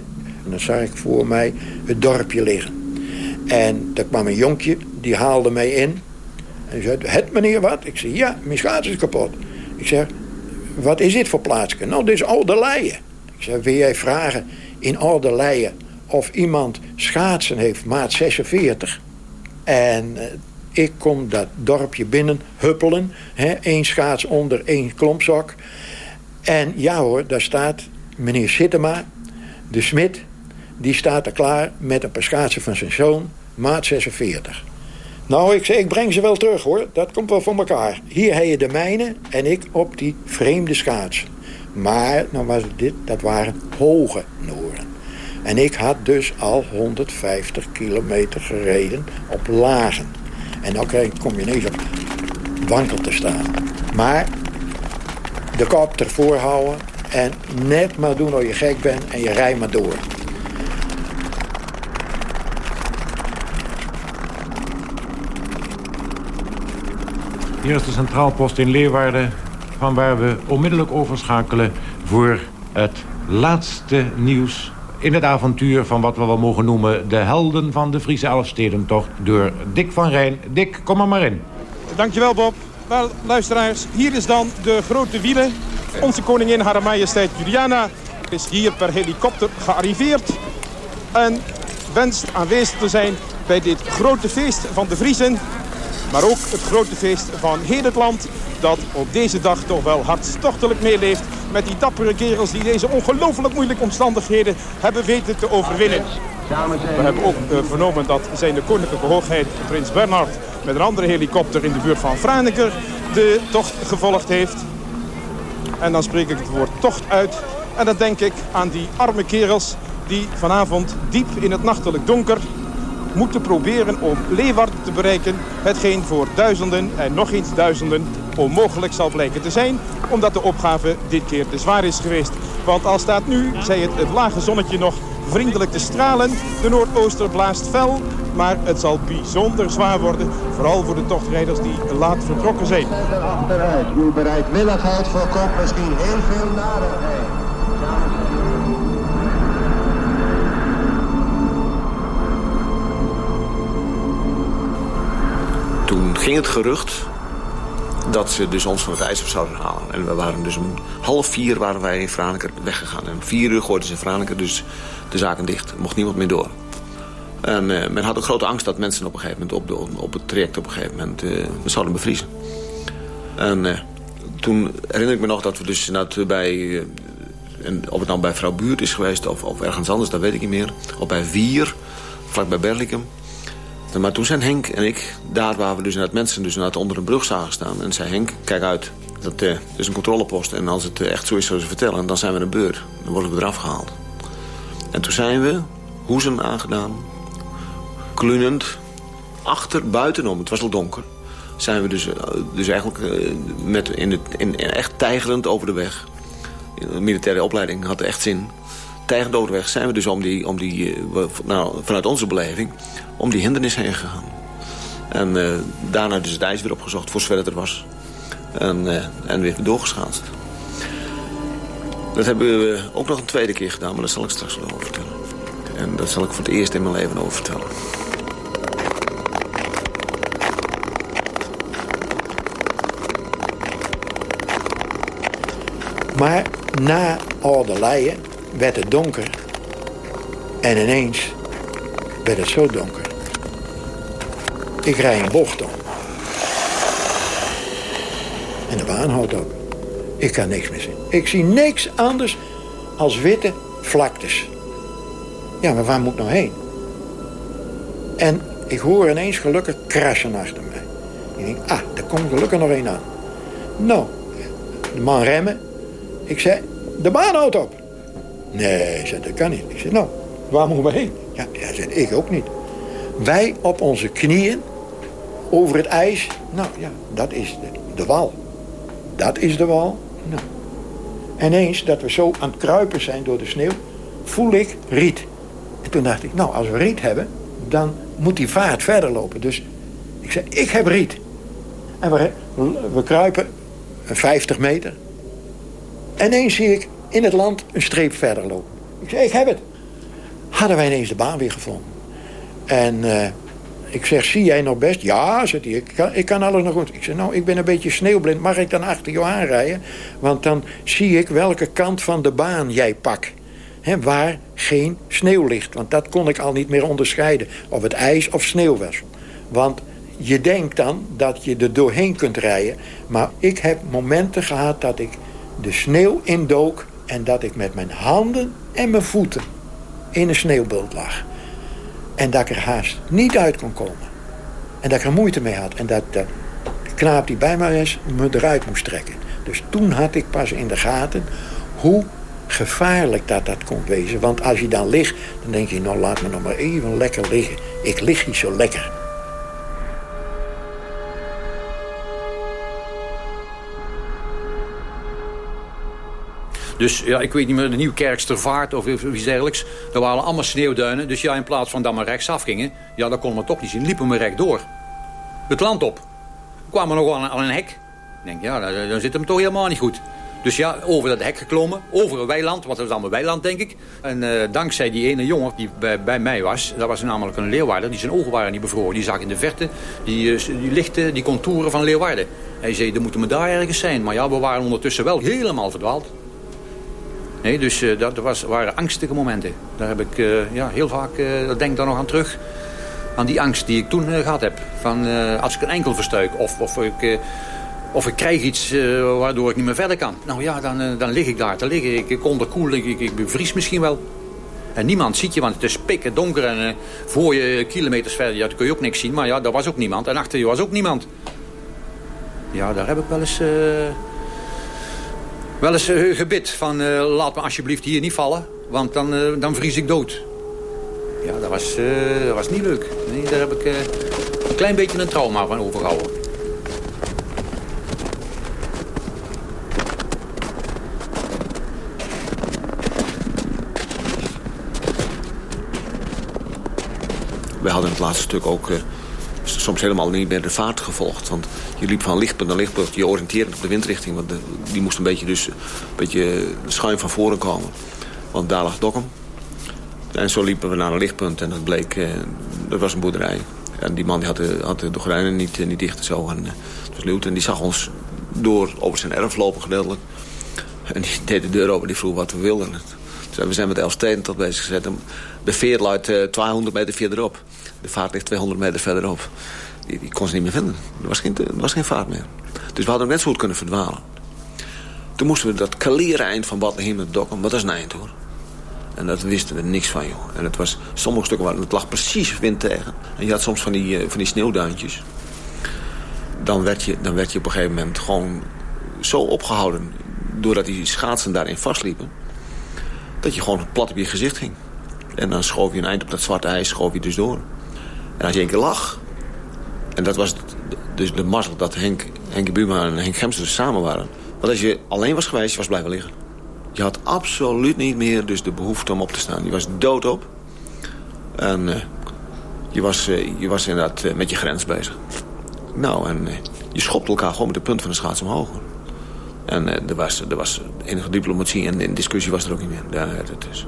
[SPEAKER 14] En dan zag ik voor mij het dorpje liggen. En daar kwam een jonkje, die haalde mij in. En zei, het meneer wat? Ik zei, ja, mijn schaats is kapot. Ik zeg, wat is dit voor plaatsje? Nou, dit is Ouderleijen. Ik zei, wil jij vragen in Ouderleijen of iemand schaatsen heeft, maat 46? En eh, ik kom dat dorpje binnen, huppelen. Hè, één schaats onder één klompzak. En ja hoor, daar staat meneer Sittema, de smid... die staat er klaar met een paar schaatsen van zijn zoon, maat 46. Nou, ik ik breng ze wel terug hoor. Dat komt wel voor elkaar. Hier heb je de mijne en ik op die vreemde schaatsen. Maar, nou was dit, dat waren hoge Noorden. En ik had dus al 150 kilometer gereden op lagen. En dan kom je ineens op wankel te staan. Maar de kop ervoor houden en net maar doen als je gek bent en je rijdt maar door.
[SPEAKER 21] Hier is de centraalpost in Leeuwarden... van waar we onmiddellijk overschakelen voor het laatste nieuws... in het avontuur van wat we wel mogen noemen... de helden van de Friese Elfstedentocht door Dick van Rijn. Dick, kom er maar in.
[SPEAKER 16] Dankjewel Bob. Wel, luisteraars, hier is dan de grote wielen. Onze koningin, Hare Majesteit Juliana, is hier per helikopter gearriveerd. En wenst aanwezig te zijn bij dit grote feest van de Vriezen. Maar ook het grote feest van heel het land. Dat op deze dag toch wel hartstochtelijk meeleeft met die dappere kerels die deze ongelooflijk moeilijke omstandigheden hebben weten te overwinnen. We hebben ook uh, vernomen dat zijn de koninklijke hoogheid prins Bernhard met een andere helikopter in de buurt van Franeker de tocht gevolgd heeft. En dan spreek ik het woord tocht uit. En dan denk ik aan die arme kerels die vanavond diep in het nachtelijk donker moeten proberen om Leeuwarden te bereiken. Hetgeen voor duizenden en nog eens duizenden onmogelijk zal blijken te zijn. Omdat de opgave dit keer te zwaar is geweest. Want al staat nu, zij het, het lage zonnetje nog vriendelijk te stralen. De noordooster blaast fel, maar het zal bijzonder zwaar worden. Vooral voor de tochtrijders die laat vertrokken zijn.
[SPEAKER 10] Uw bereidwilligheid voorkomt misschien heel veel narigheid.
[SPEAKER 17] Ging het gerucht dat ze dus ons van het ijs zouden halen. En we waren dus om half vier waren wij in Franeker weggegaan. En om vier uur gooiden ze in Franeker dus de zaken dicht. Mocht niemand meer door. En uh, men had ook grote angst dat mensen op een gegeven moment op, de, op het traject op een gegeven moment uh, zouden bevriezen. En uh, toen herinner ik me nog dat we dus bij, en of het nou bij vrouw Buurt is geweest of, of ergens anders, dat weet ik niet meer. Of bij Vier, vlak bij Berlicum. Maar toen zijn Henk en ik, daar waar we dus net mensen dus onder een brug zagen staan. En zei Henk, kijk uit, dat uh, is een controlepost. En als het echt zo is zoals ze vertellen, dan zijn we een beurt. Dan worden we eraf gehaald. En toen zijn we, hoezen aangedaan, klunend, achter, buitenom, het was al donker. Zijn we dus, dus eigenlijk met in het, in, in echt tijgerend over de weg. De militaire opleiding had echt zin tijgend over de weg zijn we dus om die, om die nou, vanuit onze beleving, om die hindernis heen gegaan. En uh, daarna dus het ijs weer opgezocht, voor zover het er was. En, uh, en weer doorgeschaatst. Dat hebben we ook nog een tweede keer gedaan, maar dat zal ik straks wel over vertellen. En dat zal ik voor het eerst in mijn leven over vertellen.
[SPEAKER 14] Maar na Oude werd het donker. En ineens werd het zo donker. Ik rij een bocht om. En de baan houdt op. Ik kan niks meer zien. Ik zie niks anders als witte vlaktes. Ja, maar waar moet ik nou heen? En ik hoor ineens gelukkig krassen achter mij. Ik denk, ah, er komt gelukkig nog één aan. Nou, de man remmen. Ik zei, de baan houdt op. Nee, zei, dat kan niet. Ik zei, nou, waar moeten we heen? Ja, zei, ik ook niet. Wij op onze knieën over het ijs. Nou ja, dat is de, de wal. Dat is de wal. Nou. En eens dat we zo aan het kruipen zijn door de sneeuw, voel ik riet. En toen dacht ik, nou, als we riet hebben, dan moet die vaart verder lopen. Dus ik zei, ik heb riet. En we, we kruipen 50 meter. En ineens zie ik in het land een streep verder lopen. Ik zei, ik heb het. Hadden wij ineens de baan weer gevonden. En uh, ik zeg, zie jij nog best? Ja, zegt hij, ik kan, ik kan alles nog goed. Ik zeg, nou, ik ben een beetje sneeuwblind. Mag ik dan achter jou aanrijden? Want dan zie ik welke kant van de baan jij pakt. He, waar geen sneeuw ligt. Want dat kon ik al niet meer onderscheiden. Of het ijs of sneeuw was. Want je denkt dan dat je er doorheen kunt rijden. Maar ik heb momenten gehad dat ik de sneeuw indook... en dat ik met mijn handen en mijn voeten in een sneeuwbult lag. En dat ik er haast niet uit kon komen. En dat ik er moeite mee had. En dat de knaap die bij mij is, me eruit moest trekken. Dus toen had ik pas in de gaten hoe gevaarlijk dat dat kon wezen. Want als je dan ligt, dan denk je, nou laat me nog maar even lekker liggen. Ik lig niet zo lekker.
[SPEAKER 18] Dus ja, ik weet niet meer, de Nieuwkerkstervaart of iets dergelijks. Daar waren allemaal sneeuwduinen. Dus ja, in plaats van dat we rechtsaf gingen... ja, dat konden we toch niet zien. Liepen we rechtdoor. Het land op. We kwamen nog aan, aan een hek. Ik denk, ja, dan, dan zit hem toch helemaal niet goed. Dus ja, over dat hek geklommen, over een weiland, wat was allemaal weiland denk ik. En uh, dankzij die ene jongen die bij, bij, mij was, dat was namelijk een leeuwarder, die zijn ogen waren niet bevroren. Die zag in de verte die, uh, die lichte, die contouren van leeuwarden. Hij zei, er moeten we daar ergens zijn. Maar ja, we waren ondertussen wel helemaal verdwaald. Nee, dus uh, dat was, waren angstige momenten. Daar heb ik ja, heel vaak, denk daar nog aan terug. Aan die angst die ik toen gehad heb. Van als ik een enkel verstuik of, of ik of ik krijg iets uh, waardoor ik niet meer verder kan. Nou ja, dan, uh, dan lig ik daar te liggen. Ik, ik onderkoel, ik, ik, ik bevries misschien wel. En niemand ziet je, want het is pikken donker. En uh, voor je kilometers verder, ja, dan kun je ook niks zien. Maar ja, daar was ook niemand. En achter je was ook niemand. Ja, daar heb ik wel eens... wel eens gebid van... laat me alsjeblieft hier niet vallen. Want dan, dan vries ik dood. Ja, dat was, dat was niet leuk. Nee, daar heb ik een klein beetje een trauma van overgehouden.
[SPEAKER 17] wij hadden het laatste stuk ook soms helemaal niet meer de vaart gevolgd. Want je liep van lichtpunt naar lichtpunt, je oriënteerde op de windrichting. Want die moest een beetje, dus, een beetje schuin van voren komen. Want daar lag Dokkum. En zo liepen we naar een lichtpunt en dat bleek, uh, dat was een boerderij. En die man die had, de, had de gordijnen niet, niet dicht en zo. En, dus en die zag ons door over zijn erf lopen gedeeltelijk. En die deed de deur open, die vroeg wat we wilden. Dus we zijn met Elfsteden tot bezig gezet. De veer luidt uh, 200 meter verderop. De vaart ligt 200 meter verderop. Die, die kon ze niet meer vinden. Er was, geen, was geen vaart meer. Dus we hadden net zo goed kunnen verdwalen. Toen moesten we dat kaleren eind van met dokken. Wat is een eind hoor. En dat wisten we niks van joh. En het was sommige stukken waren, het lag precies wind tegen. En je had soms van die, uh, van die sneeuwduintjes. Dan werd, je, dan werd je op een gegeven moment gewoon zo opgehouden. Doordat die schaatsen daarin vastliepen. Dat je gewoon plat op je gezicht ging. En dan schoof je een eind op dat zwarte ijs, schoof je dus door. En als je één keer lag... En dat was dus de mazzel dat Henk, Henk Buma en Henk Gemster dus samen waren. Want als je alleen was geweest, je was blijven liggen. Je had absoluut niet meer dus de behoefte om op te staan. Je was doodop. En uh, je, was, uh, je was inderdaad uh, met je grens bezig. Nou, en je schopte elkaar gewoon met de punt van de schaats omhoog. En er, was, er was enige diplomatie en, en discussie was er ook niet meer. Ja, het is...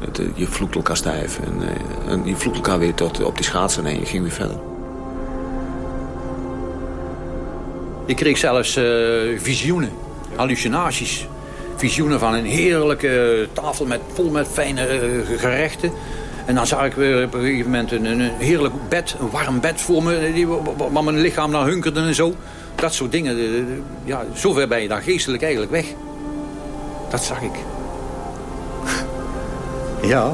[SPEAKER 17] Het, je vloekt elkaar stijf. En, uh, en je vloekt elkaar weer tot op die schaatsen en je ging weer verder.
[SPEAKER 18] Ik kreeg zelfs uh, visioenen, hallucinaties. Visioenen van een heerlijke tafel met, vol met fijne gerechten. En dan zag ik weer op een gegeven moment een, een heerlijk bed, een warm bed voor me... Waar mijn lichaam naar hunkerde en zo. Dat soort dingen. Ja, zover ben je dan geestelijk eigenlijk weg. Dat zag ik. Ja.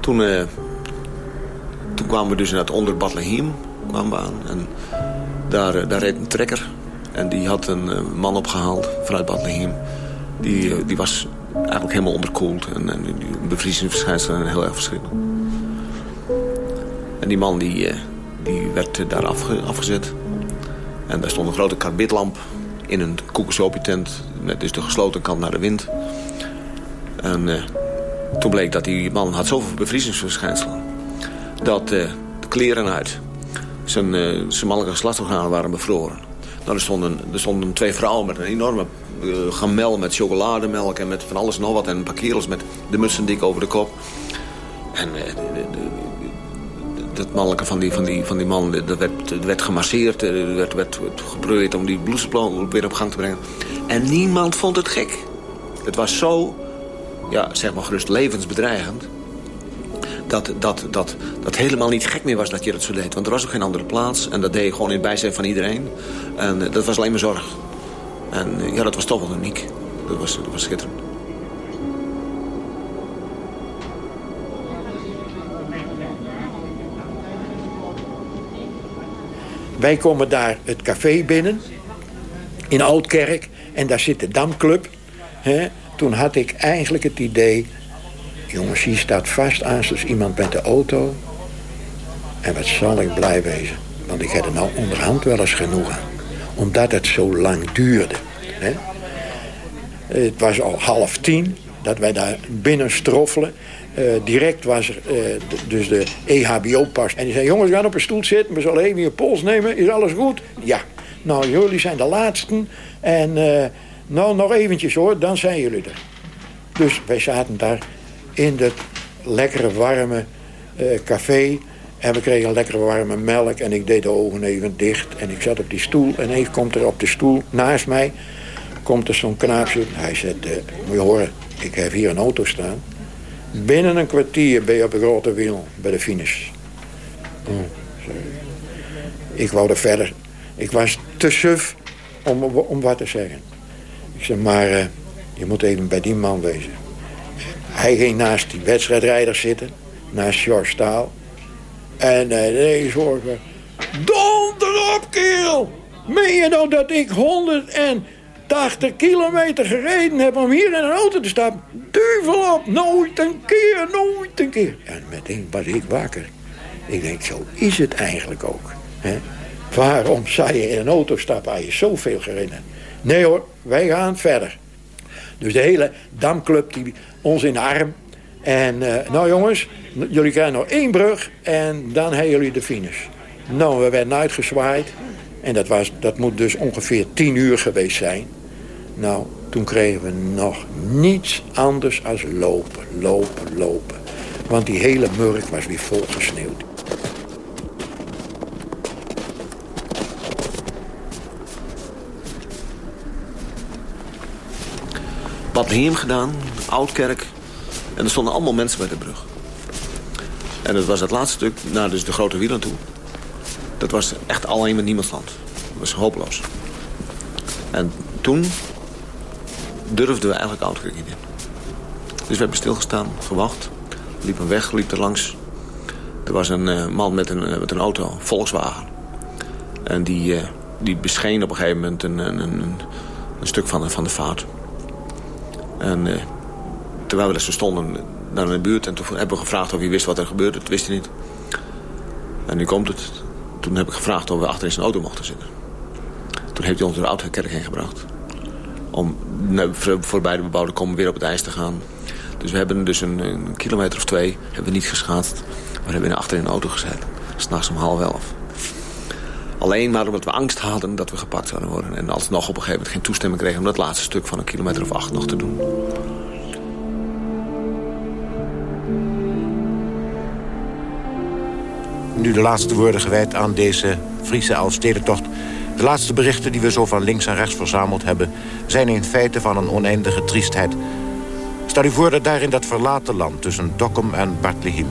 [SPEAKER 17] Toen, uh, toen kwamen we dus in het onder Bethlehem kwamen we aan. En daar, uh, daar reed een trekker. En die had een uh, man opgehaald vanuit Bethlehem. Die, die was eigenlijk helemaal onderkoeld. En, en die heel erg verschillend. En die man die, die werd daar afge, afgezet. En daar stond een grote karbidlamp in een koekensoopietent met dus de gesloten kant naar de wind. En uh, toen bleek dat die man had zoveel bevriezingsverschijnselen... dat uh, de kleren uit, zijn, uh, zijn mannelijke geslachtsorganen waren bevroren. Nou, er, stonden, er stonden twee vrouwen met een enorme gamel met chocolademelk... en met van alles en nog wat. En kerels met de mutsen dik over de kop. En dat mannelijke van die, van die, van die man, dat werd, werd gemasseerd, dat werd, werd geprobeerd om die bloedstropel weer op gang te brengen. En niemand vond het gek. Het was zo, ja, zeg maar gerust levensbedreigend. Dat, dat, dat, dat helemaal niet gek meer was dat je dat zo deed. Want er was ook geen andere plaats. En dat deed je gewoon in het bijzijn van iedereen. En dat was alleen maar zorg. En ja, dat was toch wel uniek. Dat was, dat was schitterend.
[SPEAKER 14] Wij komen daar het café binnen, in Oudkerk, en daar zit de Damclub. Toen had ik eigenlijk het idee... jongens, hier staat vast aan dus iemand met de auto... en wat zal ik blij wezen. Want ik had er nou onderhand wel eens genoeg. Omdat het zo lang duurde. Het was al half tien dat wij daar binnen stroffelen. Uh, direct was er uh, dus de EHBO-pas. En die zei, jongens, we gaan op een stoel zitten. We zullen even je pols nemen. Is alles goed? Ja. Nou, jullie zijn de laatsten. En uh, nou, nog eventjes hoor, dan zijn jullie er. Dus wij zaten daar in dat lekkere warme café. En we kregen lekkere warme melk. En ik deed de ogen even dicht. En ik zat op die stoel. En even komt er op de stoel naast mij... komt er zo'n knaapje. Hij zegt, moet je horen, ik heb hier een auto staan. Binnen een kwartier ben je op de grote wiel bij de finish. Oh, ik wou er verder. Ik was te suf om, om wat te zeggen. Ik zei, maar uh, je moet even bij die man wezen. Hij ging naast die wedstrijdrijder zitten. Naast George Staal. En uh, ineens hoor ik... Donder op, kerel! Meen je nou dat ik 180 kilometer gereden heb om hier in een auto te stappen? Duivel op, nooit een keer, nooit een keer. En meteen was ik wakker. Ik denk, zo is het eigenlijk ook. Hè? Waarom zou je in een auto stappen als je zoveel gereden Nee hoor, wij gaan verder. Dus de hele damclub die ons in de arm. En uh, nou jongens, jullie krijgen nog één brug en dan hebben jullie de finish. Nou, we werden uitgezwaaid. En dat, was, dat moet dus ongeveer tien uur geweest zijn. Nou, toen kregen we nog niets anders als lopen, lopen, lopen. Want die hele murk was weer vol gesneeuwd.
[SPEAKER 17] Bethlehem gedaan, Oudkerk. En er stonden allemaal mensen bij de brug. En dat was het laatste stuk naar dus de grote wieland toe. Dat was echt alleen met niemandsland. Dat was hopeloos. En toen durfden we eigenlijk Oudkerk niet in. Dus we hebben stilgestaan, gewacht. Liepen weg, liep er langs. Er was een uh, man met een, uh, met een auto, Volkswagen. En die, uh, die bescheen op een gegeven moment een, een, een, een stuk van de, van de vaart. En terwijl we dus stonden naar de buurt... en toen hebben we gevraagd of hij wist wat er gebeurde. Dat wist hij niet. En nu komt het. Toen heb ik gevraagd of we achter in zijn auto mochten zitten. Toen heeft hij ons door de Oudkerk heen gebracht om voorbij de bebouwde kom weer op het ijs te gaan. Dus we hebben dus een, een kilometer of twee hebben we niet geschaatst. Maar hebben we achter in de auto gezet. S'nachts om half elf. Alleen maar omdat we angst hadden dat we gepakt zouden worden. En alsnog op een gegeven moment geen toestemming kregen... om dat laatste stuk van een kilometer of acht nog te doen.
[SPEAKER 21] Nu de laatste woorden gewijd aan deze Friese Alstedentocht de laatste berichten die we zo van links en rechts verzameld hebben... zijn in feite van een oneindige triestheid. Stel u voor dat daar in dat verlaten land tussen Dokkum en Bartlehim...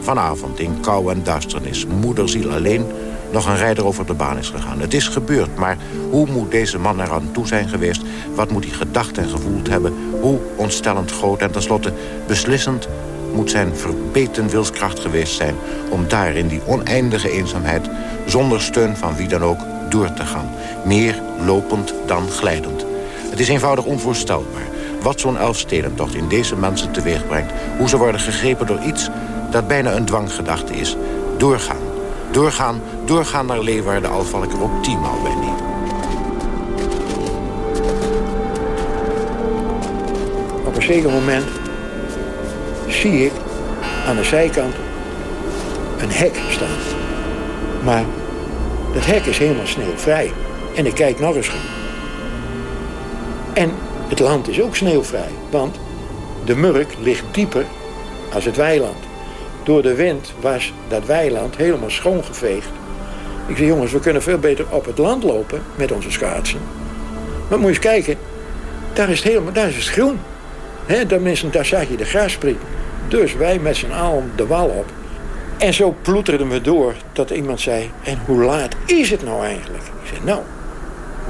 [SPEAKER 21] vanavond in kou en duisternis, moederziel alleen... nog een rijder over de baan is gegaan. Het is gebeurd, maar hoe moet deze man eraan toe zijn geweest? Wat moet hij gedacht en gevoeld hebben? Hoe ontstellend groot en tenslotte beslissend moet zijn verbeten wilskracht geweest zijn... om daar in die oneindige eenzaamheid, zonder steun van wie dan ook door te gaan. Meer lopend dan glijdend. Het is eenvoudig onvoorstelbaar wat zo'n Elfstedentocht in deze mensen teweeg brengt. Hoe ze worden gegrepen door iets dat bijna een dwanggedachte is. Doorgaan, doorgaan, doorgaan naar Leeuwarden, al val ik er op tienmaal bij neer.
[SPEAKER 14] Op een zeker moment zie ik aan de zijkant een hek staan. Maar het hek is helemaal sneeuwvrij. En ik kijk nog eens goed. En het land is ook sneeuwvrij. Want de Murk ligt dieper als het weiland. Door de wind was dat weiland helemaal schoongeveegd. Ik zei, jongens, we kunnen veel beter op het land lopen met onze schaatsen. Maar moet je eens kijken, daar is het, helemaal, daar is het groen. He, daar, daar zag je de graspriet. Dus wij met z'n allen de wal op. En zo ploeterden we door dat iemand zei... en hoe laat is het nou eigenlijk? Ik zei, nou,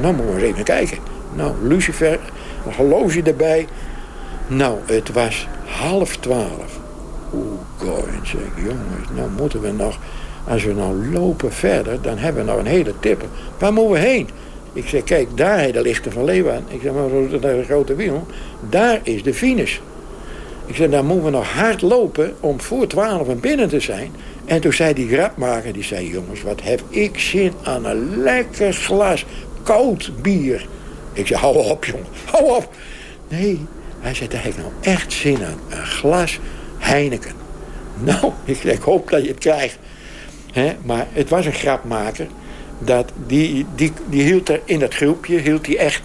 [SPEAKER 14] nou moeten we eens even kijken. Nou, Lucifer, een horloge erbij. Nou, het was half twaalf. Oeh, god, zeg jongens, nou moeten we nog... Als we nou lopen verder, dan hebben we nou een hele tippen. Waar moeten we heen? Ik zeg, kijk, daar de lichten van Leeuwen. Ik zeg, maar naar de grote wiel. Daar is de finish. Ik zei, dan moeten we nog hard lopen om voor twaalf en binnen te zijn. En toen zei die grapmaker, die zei... jongens, wat heb ik zin aan een lekker glas koud bier. Ik zei, hou op, jongen, hou op. Nee, hij zei, daar heb ik nou echt zin aan. Een glas Heineken. Nou, ik, hoop dat je het krijgt. Maar het was een grapmaker. Dat die, die, die hield er in dat groepje hield hij echt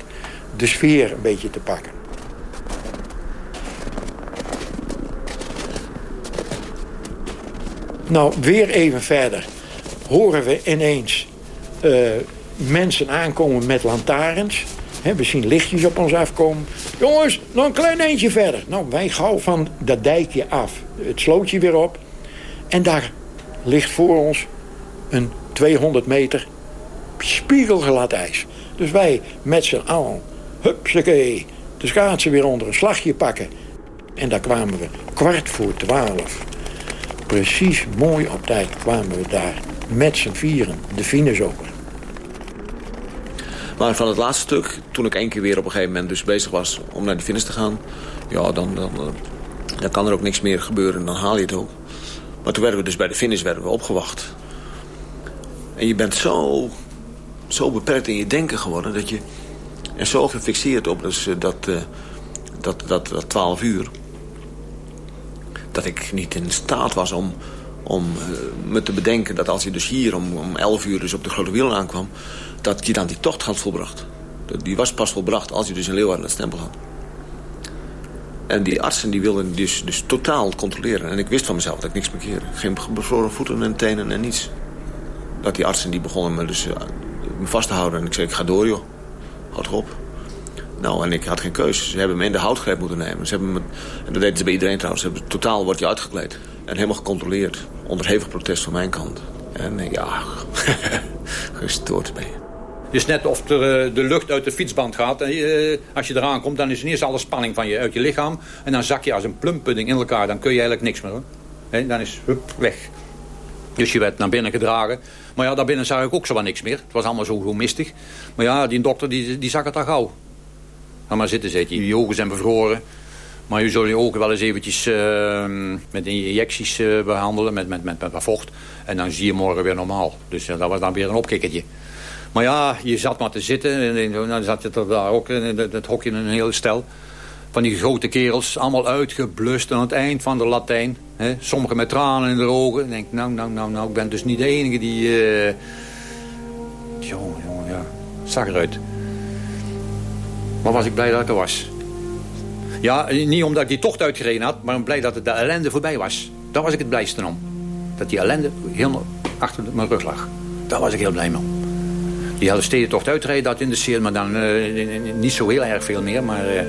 [SPEAKER 14] de sfeer een beetje te pakken. Nou, weer even verder horen we ineens uh, mensen aankomen met lantaarns. we zien lichtjes op ons afkomen. Jongens, nog een klein eentje verder. Nou, wij gauw van dat dijkje af. Het slootje weer op. En daar ligt voor ons een 200 meter spiegelglad ijs. Dus wij met z'n allen, hupsakee, de schaatsen weer onder een slagje pakken. En daar kwamen we kwart voor twaalf. Precies mooi op tijd kwamen we daar met z'n vieren de fines over.
[SPEAKER 17] Maar van het laatste stuk, toen ik één keer weer op een gegeven moment dus bezig was om naar de finish te gaan... ja, dan, dan, dan kan er ook niks meer gebeuren, dan haal je het ook. Maar toen werden we dus bij de finish werden we opgewacht. En je bent zo, zo beperkt in je denken geworden... dat je er zo gefixeerd op dus, dat, uh, dat, dat, dat 12 uur... dat ik niet in staat was om, om uh, me te bedenken... dat als je dus hier om, om 11 uur dus op de grote wielen aankwam... dat je dan die tocht had volbracht. Die was pas volbracht als je dus in Leeuwarden het stempel had. En die artsen die wilden dus, dus totaal controleren. En ik wist van mezelf dat ik niks meer keerde. Geen bevroren voeten en tenen en niets. Dat die artsen die begonnen me dus uh, vast te houden. En ik zei, ik ga door joh. Houd op. Nou, en ik had geen keus. Ze hebben me in de houtgreep moeten nemen. Ze hebben me, en dat deden ze bij iedereen trouwens. Ze hebben, totaal wordt je uitgekleed. En helemaal gecontroleerd. Onder hevig protest van mijn kant. En uh, ja, gestoord ben je.
[SPEAKER 18] Het is net of er, uh, de lucht uit de fietsband gaat. En, uh, als je eraan komt, dan is ineens alle spanning van je uit je lichaam. En dan zak je als een plumpudding in elkaar. Dan kun je eigenlijk niks meer. Hoor. Dan is hup, weg. Dus je werd naar binnen gedragen. Maar ja, daarbinnen zag ik ook zo niks meer. Het was allemaal zo, zo mistig. Maar ja, die dokter die, die zag het al gauw. Maar zitten, zit je. Je ogen zijn bevroren. Maar je zult je ogen wel eens eventjes uh, met injecties uh, behandelen. Met, met, met, met wat vocht. En dan zie je morgen weer normaal. Dus dat was dan weer een opkikkertje. Maar ja, je zat maar te zitten. En dan zat je er daar ook in het hokje in een hele stel. Van die grote kerels, allemaal uitgeblust aan het eind van de Latijn. Hè? Sommigen met tranen in de ogen. Ik denk, nou, nou, nou, nou, ik ben dus niet de enige die... Uh... Jongen, jongen, ja. Zag eruit. Maar was ik blij dat ik er was. Ja, niet omdat ik die tocht uitgereden had, maar blij dat het de ellende voorbij was. Daar was ik het blijste om. Dat die ellende helemaal achter mijn rug lag. Daar was ik heel blij mee. Die hele stedentocht uitrijden, dat interesseert me dan uh, niet zo heel erg veel meer. Maar, uh,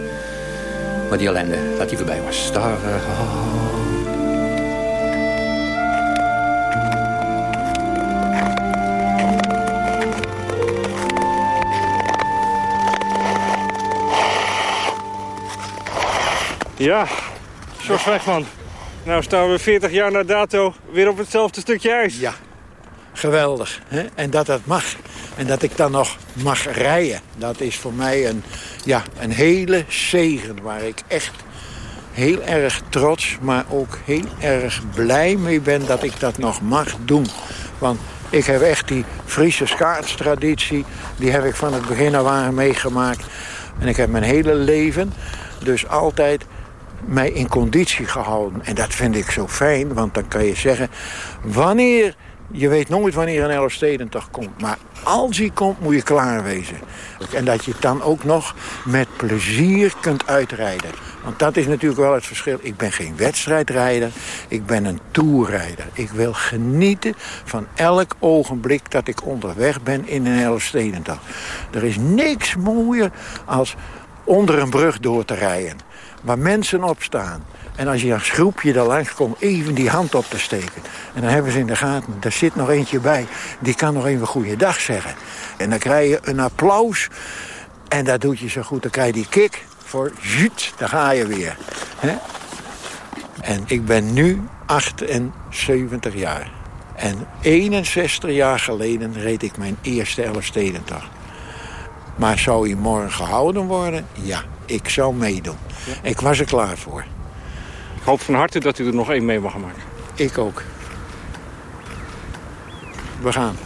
[SPEAKER 18] maar die ellende, dat die voorbij was. Daar... Uh,
[SPEAKER 22] Ja, George Wegman. Nou staan we 40 jaar na dato weer op hetzelfde stukje ijs.
[SPEAKER 14] Ja, geweldig. Hè? En dat dat mag. En dat ik dan nog mag rijden. Dat is voor mij een, ja, een hele zegen waar ik echt heel erg trots... maar ook heel erg blij mee ben dat ik dat nog mag doen. Want ik heb echt die Friese schaatstraditie... die heb ik van het begin af aan meegemaakt. En ik heb mijn hele leven dus altijd mij in conditie gehouden. En dat vind ik zo fijn, want dan kan je zeggen... wanneer, je weet nooit wanneer een Elfstedentocht komt... maar als hij komt, moet je klaar wezen. En dat je het dan ook nog met plezier kunt uitrijden. Want dat is natuurlijk wel het verschil. Ik ben geen wedstrijdrijder, ik ben een toerrijder. Ik wil genieten van elk ogenblik dat ik onderweg ben in een Elfstedentocht. Er is niks mooier als onder een brug door te rijden waar mensen op staan. En als je als groepje daar langs komt, even die hand op te steken. En dan hebben ze in de gaten, daar zit nog eentje bij. Die kan nog even goeiedag zeggen. En dan krijg je een applaus. En dat doet je zo goed. Dan krijg je die kick voor zut, daar ga je weer. En ik ben nu 78 jaar. En 61 jaar geleden reed ik mijn eerste Elfstedentocht. Maar zou hij morgen gehouden worden? Ja, ik zou meedoen. Ik was er klaar voor.
[SPEAKER 22] Ik hoop van harte dat u er nog één mee mag maken.
[SPEAKER 14] Ik ook.
[SPEAKER 23] we gaan.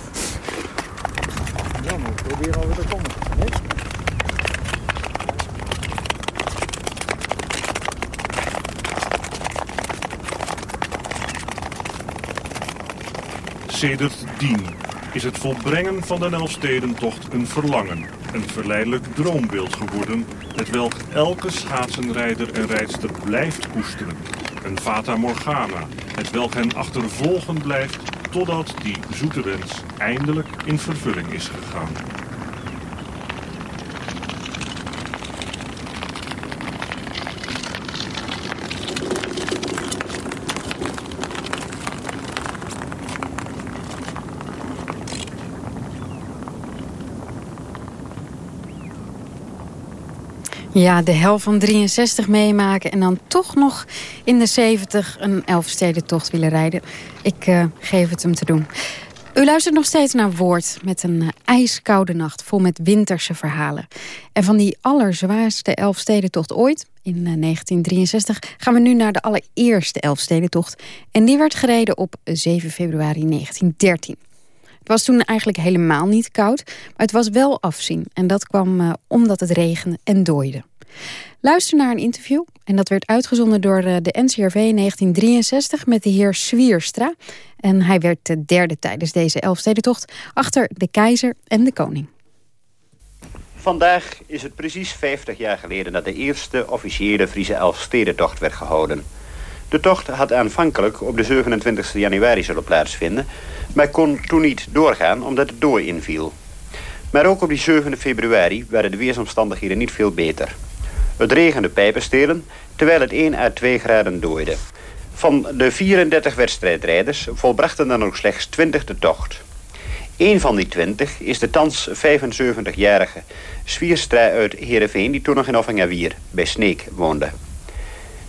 [SPEAKER 11] Ja, maar we proberen alweer te komen. Hè?
[SPEAKER 24] Sedertdien is het volbrengen van de Elfstedentocht een verlangen, een verleidelijk droombeeld geworden, het welk elke schaatsenrijder en rijdster blijft koesteren. Een fata morgana, het welk hen achtervolgen blijft totdat die zoete wens eindelijk in vervulling is gegaan.
[SPEAKER 4] Ja, de hel van 63 meemaken en dan toch nog in de 70 een Elfstedentocht willen rijden. Ik uh, geef het hem te doen. U luistert nog steeds naar Woord met een uh, ijskoude nacht vol met winterse verhalen. En van die allerzwaarste Elfstedentocht ooit, in uh, 1963, gaan we nu naar de allereerste Elfstedentocht. En die werd gereden op 7 februari 1913. Het was toen eigenlijk helemaal niet koud, maar het was wel afzien. En dat kwam uh, omdat het regende en dooide. Luister naar een interview. En dat werd uitgezonden door uh, de NCRV in 1963 met de heer Swierstra. En hij werd de derde tijdens deze Elfstedentocht achter de keizer en de koning.
[SPEAKER 25] Vandaag is het precies 50 jaar geleden dat de eerste officiële Friese Elfstedentocht werd gehouden. De tocht had aanvankelijk op de 27 januari zullen plaatsvinden, maar kon toen niet doorgaan omdat het dooi inviel. Maar ook op die 7 februari werden de weersomstandigheden niet veel beter. Het regende pijpenstelen, terwijl het 1 à 2 graden dooide. Van de 34 wedstrijdrijders volbrachten er nog slechts 20 de tocht. Eén van die 20 is de thans 75-jarige Swierstra uit Heerenveen... die toen nog in Offingawier bij Sneek woonde.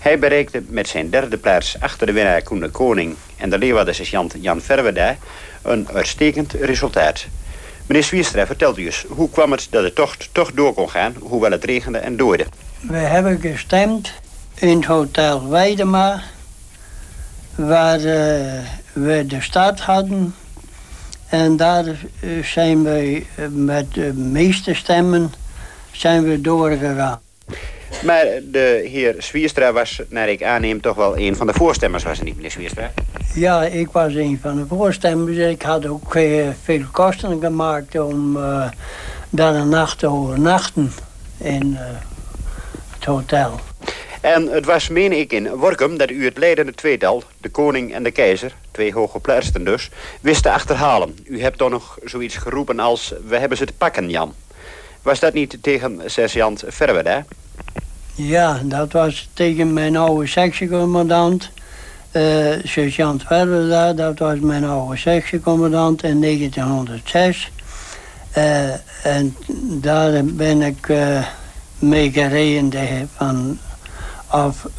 [SPEAKER 25] Hij bereikte met zijn derde plaats achter de winnaar Koen de Koning... en de Leeuwarden sergeant Jan Verweda een uitstekend resultaat. Meneer Swierstra, vertelt u eens, hoe kwam het dat de tocht toch door kon gaan... hoewel het regende en dooide?
[SPEAKER 26] We hebben gestemd in het hotel Weidema... waar uh, we de stad hadden... En daar zijn we met de meeste stemmen zijn we doorgegaan.
[SPEAKER 25] Maar de heer Swierstra was, naar ik aanneem, toch wel een van de voorstemmers, was het niet, meneer Swierstra?
[SPEAKER 26] Ja, ik was een van de voorstemmers. Ik had ook uh, veel kosten gemaakt om uh, daar een nacht te overnachten in uh, het hotel.
[SPEAKER 25] En het was, meen ik, in Workum dat u het leidende tweetal, de koning en de keizer, twee hooggeplaatsten dus, wist te achterhalen. U hebt dan nog zoiets geroepen als, we hebben ze te pakken, Jan. Was dat niet tegen sergeant Verweda?
[SPEAKER 26] Ja, dat was tegen mijn oude sectiecommandant. Uh, sergeant Verweda, dat was mijn oude sectiecommandant in 1906. Uh, en daar ben ik uh, mee gereden van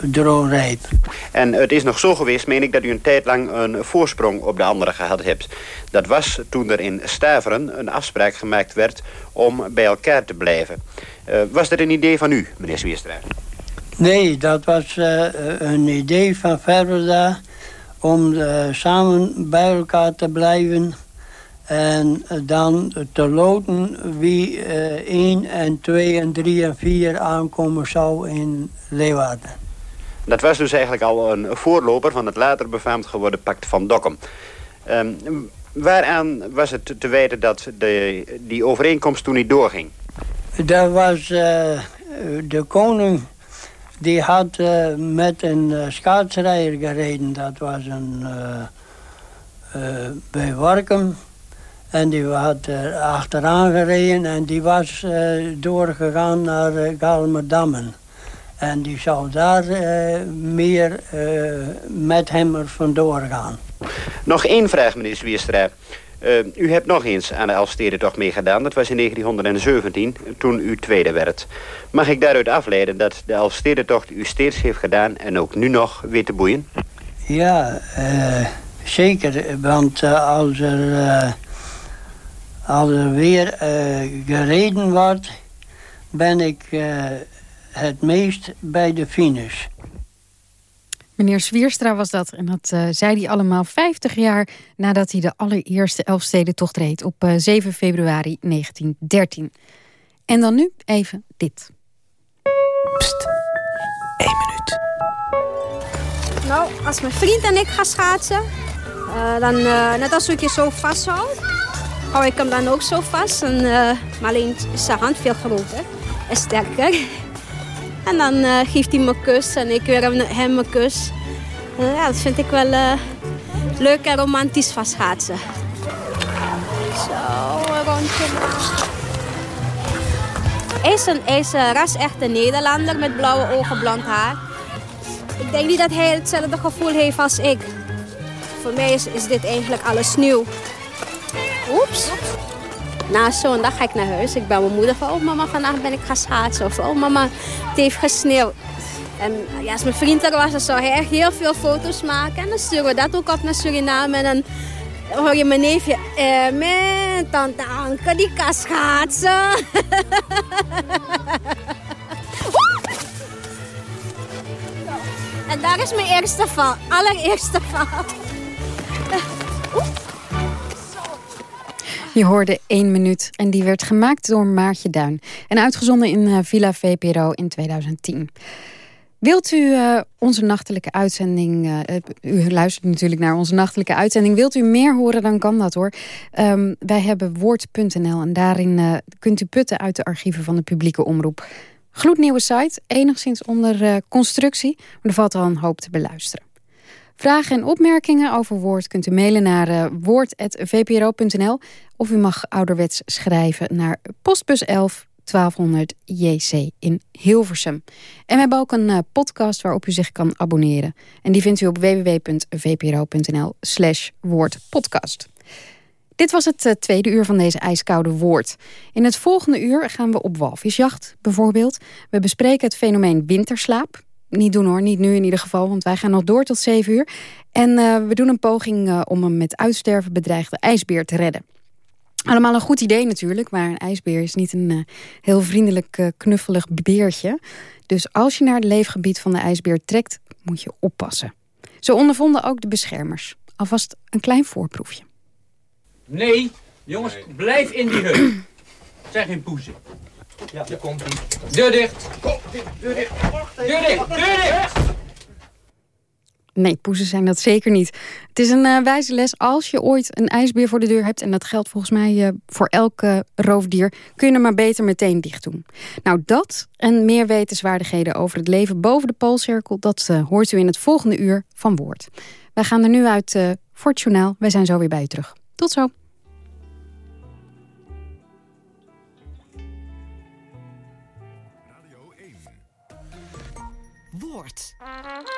[SPEAKER 26] droomrijp.
[SPEAKER 25] En het is nog zo geweest, meen ik, dat u een tijd lang een voorsprong op de anderen gehad hebt. Dat was toen er in Staveren een afspraak gemaakt werd om bij elkaar te blijven. Uh, was dat een idee van u, meneer Zwierstra?
[SPEAKER 26] Nee, dat was uh, een idee van Verwerda om uh, samen bij elkaar te blijven... En dan te loten wie uh, 1 en 2 en 3 en 4 aankomen zou in Leeuwarden.
[SPEAKER 25] Dat was dus eigenlijk al een voorloper van het later befaamd geworden pact van Dokkum. Um, waaraan was het te wijten dat de, die overeenkomst toen niet doorging?
[SPEAKER 26] Dat was uh, de koning... Die had uh, met een uh, schaatsrijder gereden. Dat was een... bij Warkum. En die had er achteraan gereden en die was uh, doorgegaan naar uh, Galmerdammen. En die zou daar uh, meer met hem er vandoor gaan.
[SPEAKER 25] Nog één vraag, meneer Zwierstra. u hebt nog eens aan de Elfstedentocht meegedaan. Dat was in 1917, toen u tweede werd. Mag ik daaruit afleiden dat de Elfstedentocht u steeds heeft gedaan... en ook nu nog weet te boeien?
[SPEAKER 26] Ja, zeker. Want als er als er weer uh, gereden wordt, ben ik uh, het meest bij de finish.
[SPEAKER 4] Meneer Zwierstra was dat. En dat uh, zei hij allemaal 50 jaar nadat hij de allereerste Elfstedentocht reed op uh, 7 februari 1913. En dan nu even dit.
[SPEAKER 27] Pst, één minuut.
[SPEAKER 28] Nou, als mijn vriend en ik gaan schaatsen, uh, dan net als ik je zo vasthoud, hou ik hem dan ook zo vast. En, maar alleen zijn hand veel groter en sterker. En dan uh, geeft hij me een kus en ik weer hem een kus. Uh, ja, dat vind ik wel leuk en romantisch van. Zo, een rondje. Hij is een, is een ras-echte Nederlander met blauwe ogen, blond haar. Ik denk niet dat hij hetzelfde gevoel heeft als ik. Voor mij is, is dit eigenlijk alles nieuw. Oeps. Na zo'n dag ga ik naar huis. Ik ben mijn moeder van, oh mama, vandaag ben ik gaan schaatsen. Of, oh mama, het heeft gesneeuwd. En ja, als mijn vriend er was, dan zou hij heel veel foto's maken. En dan sturen we dat ook op naar Suriname. En dan hoor je mijn neefje, eh, mijn tante Anke, die kan schaatsen. en daar is mijn eerste val, allereerste val.
[SPEAKER 4] Je hoorde één minuut en die werd gemaakt door Maartje Duin. En uitgezonden in uh, Villa VPRO in 2010. Wilt u uh, onze nachtelijke uitzending... Uh, u luistert natuurlijk naar onze nachtelijke uitzending. Wilt u meer horen, dan kan dat hoor. Um, wij hebben woord.nl en daarin kunt u putten uit de archieven van de publieke omroep. Gloednieuwe site, enigszins onder constructie. Maar er valt al een hoop te beluisteren. Vragen en opmerkingen over Woord kunt u mailen naar uh, woord.vpro.nl of u mag ouderwets schrijven naar postbus 11 1200 JC in Hilversum. En we hebben ook een uh, podcast waarop u zich kan abonneren. En die vindt u op www.vpro.nl slash woordpodcast. Dit was het uh, tweede uur van deze ijskoude woord. In het volgende uur gaan we op walvisjacht bijvoorbeeld. We bespreken het fenomeen winterslaap niet doen hoor, niet nu in ieder geval, want wij gaan nog door tot 7 uur. En uh, we doen een poging uh, om een met uitsterven bedreigde ijsbeer te redden. Allemaal een goed idee natuurlijk, maar een ijsbeer is niet een uh, heel vriendelijk knuffelig beertje. Dus als je naar het leefgebied van de ijsbeer trekt, moet je oppassen. Zo ondervonden ook de beschermers. Alvast een klein voorproefje.
[SPEAKER 29] Nee, jongens, blijf in die hut. Zeg geen poezen. Ja, daar komt hij. Deur dicht. Deur dicht. Deur dicht. Deur dicht.
[SPEAKER 4] Nee, poezen zijn dat zeker niet. Het is een uh, wijze les als je ooit een ijsbeer voor de deur hebt... en dat geldt volgens mij uh, voor elk uh, roofdier... kun je hem maar beter meteen dicht doen. Nou, dat en meer wetenswaardigheden over het leven boven de Poolcirkel... dat hoort u in het volgende uur van Woord. Wij gaan er nu uit voor het journaal. Wij zijn zo weer bij u terug. Tot zo.
[SPEAKER 27] Woord.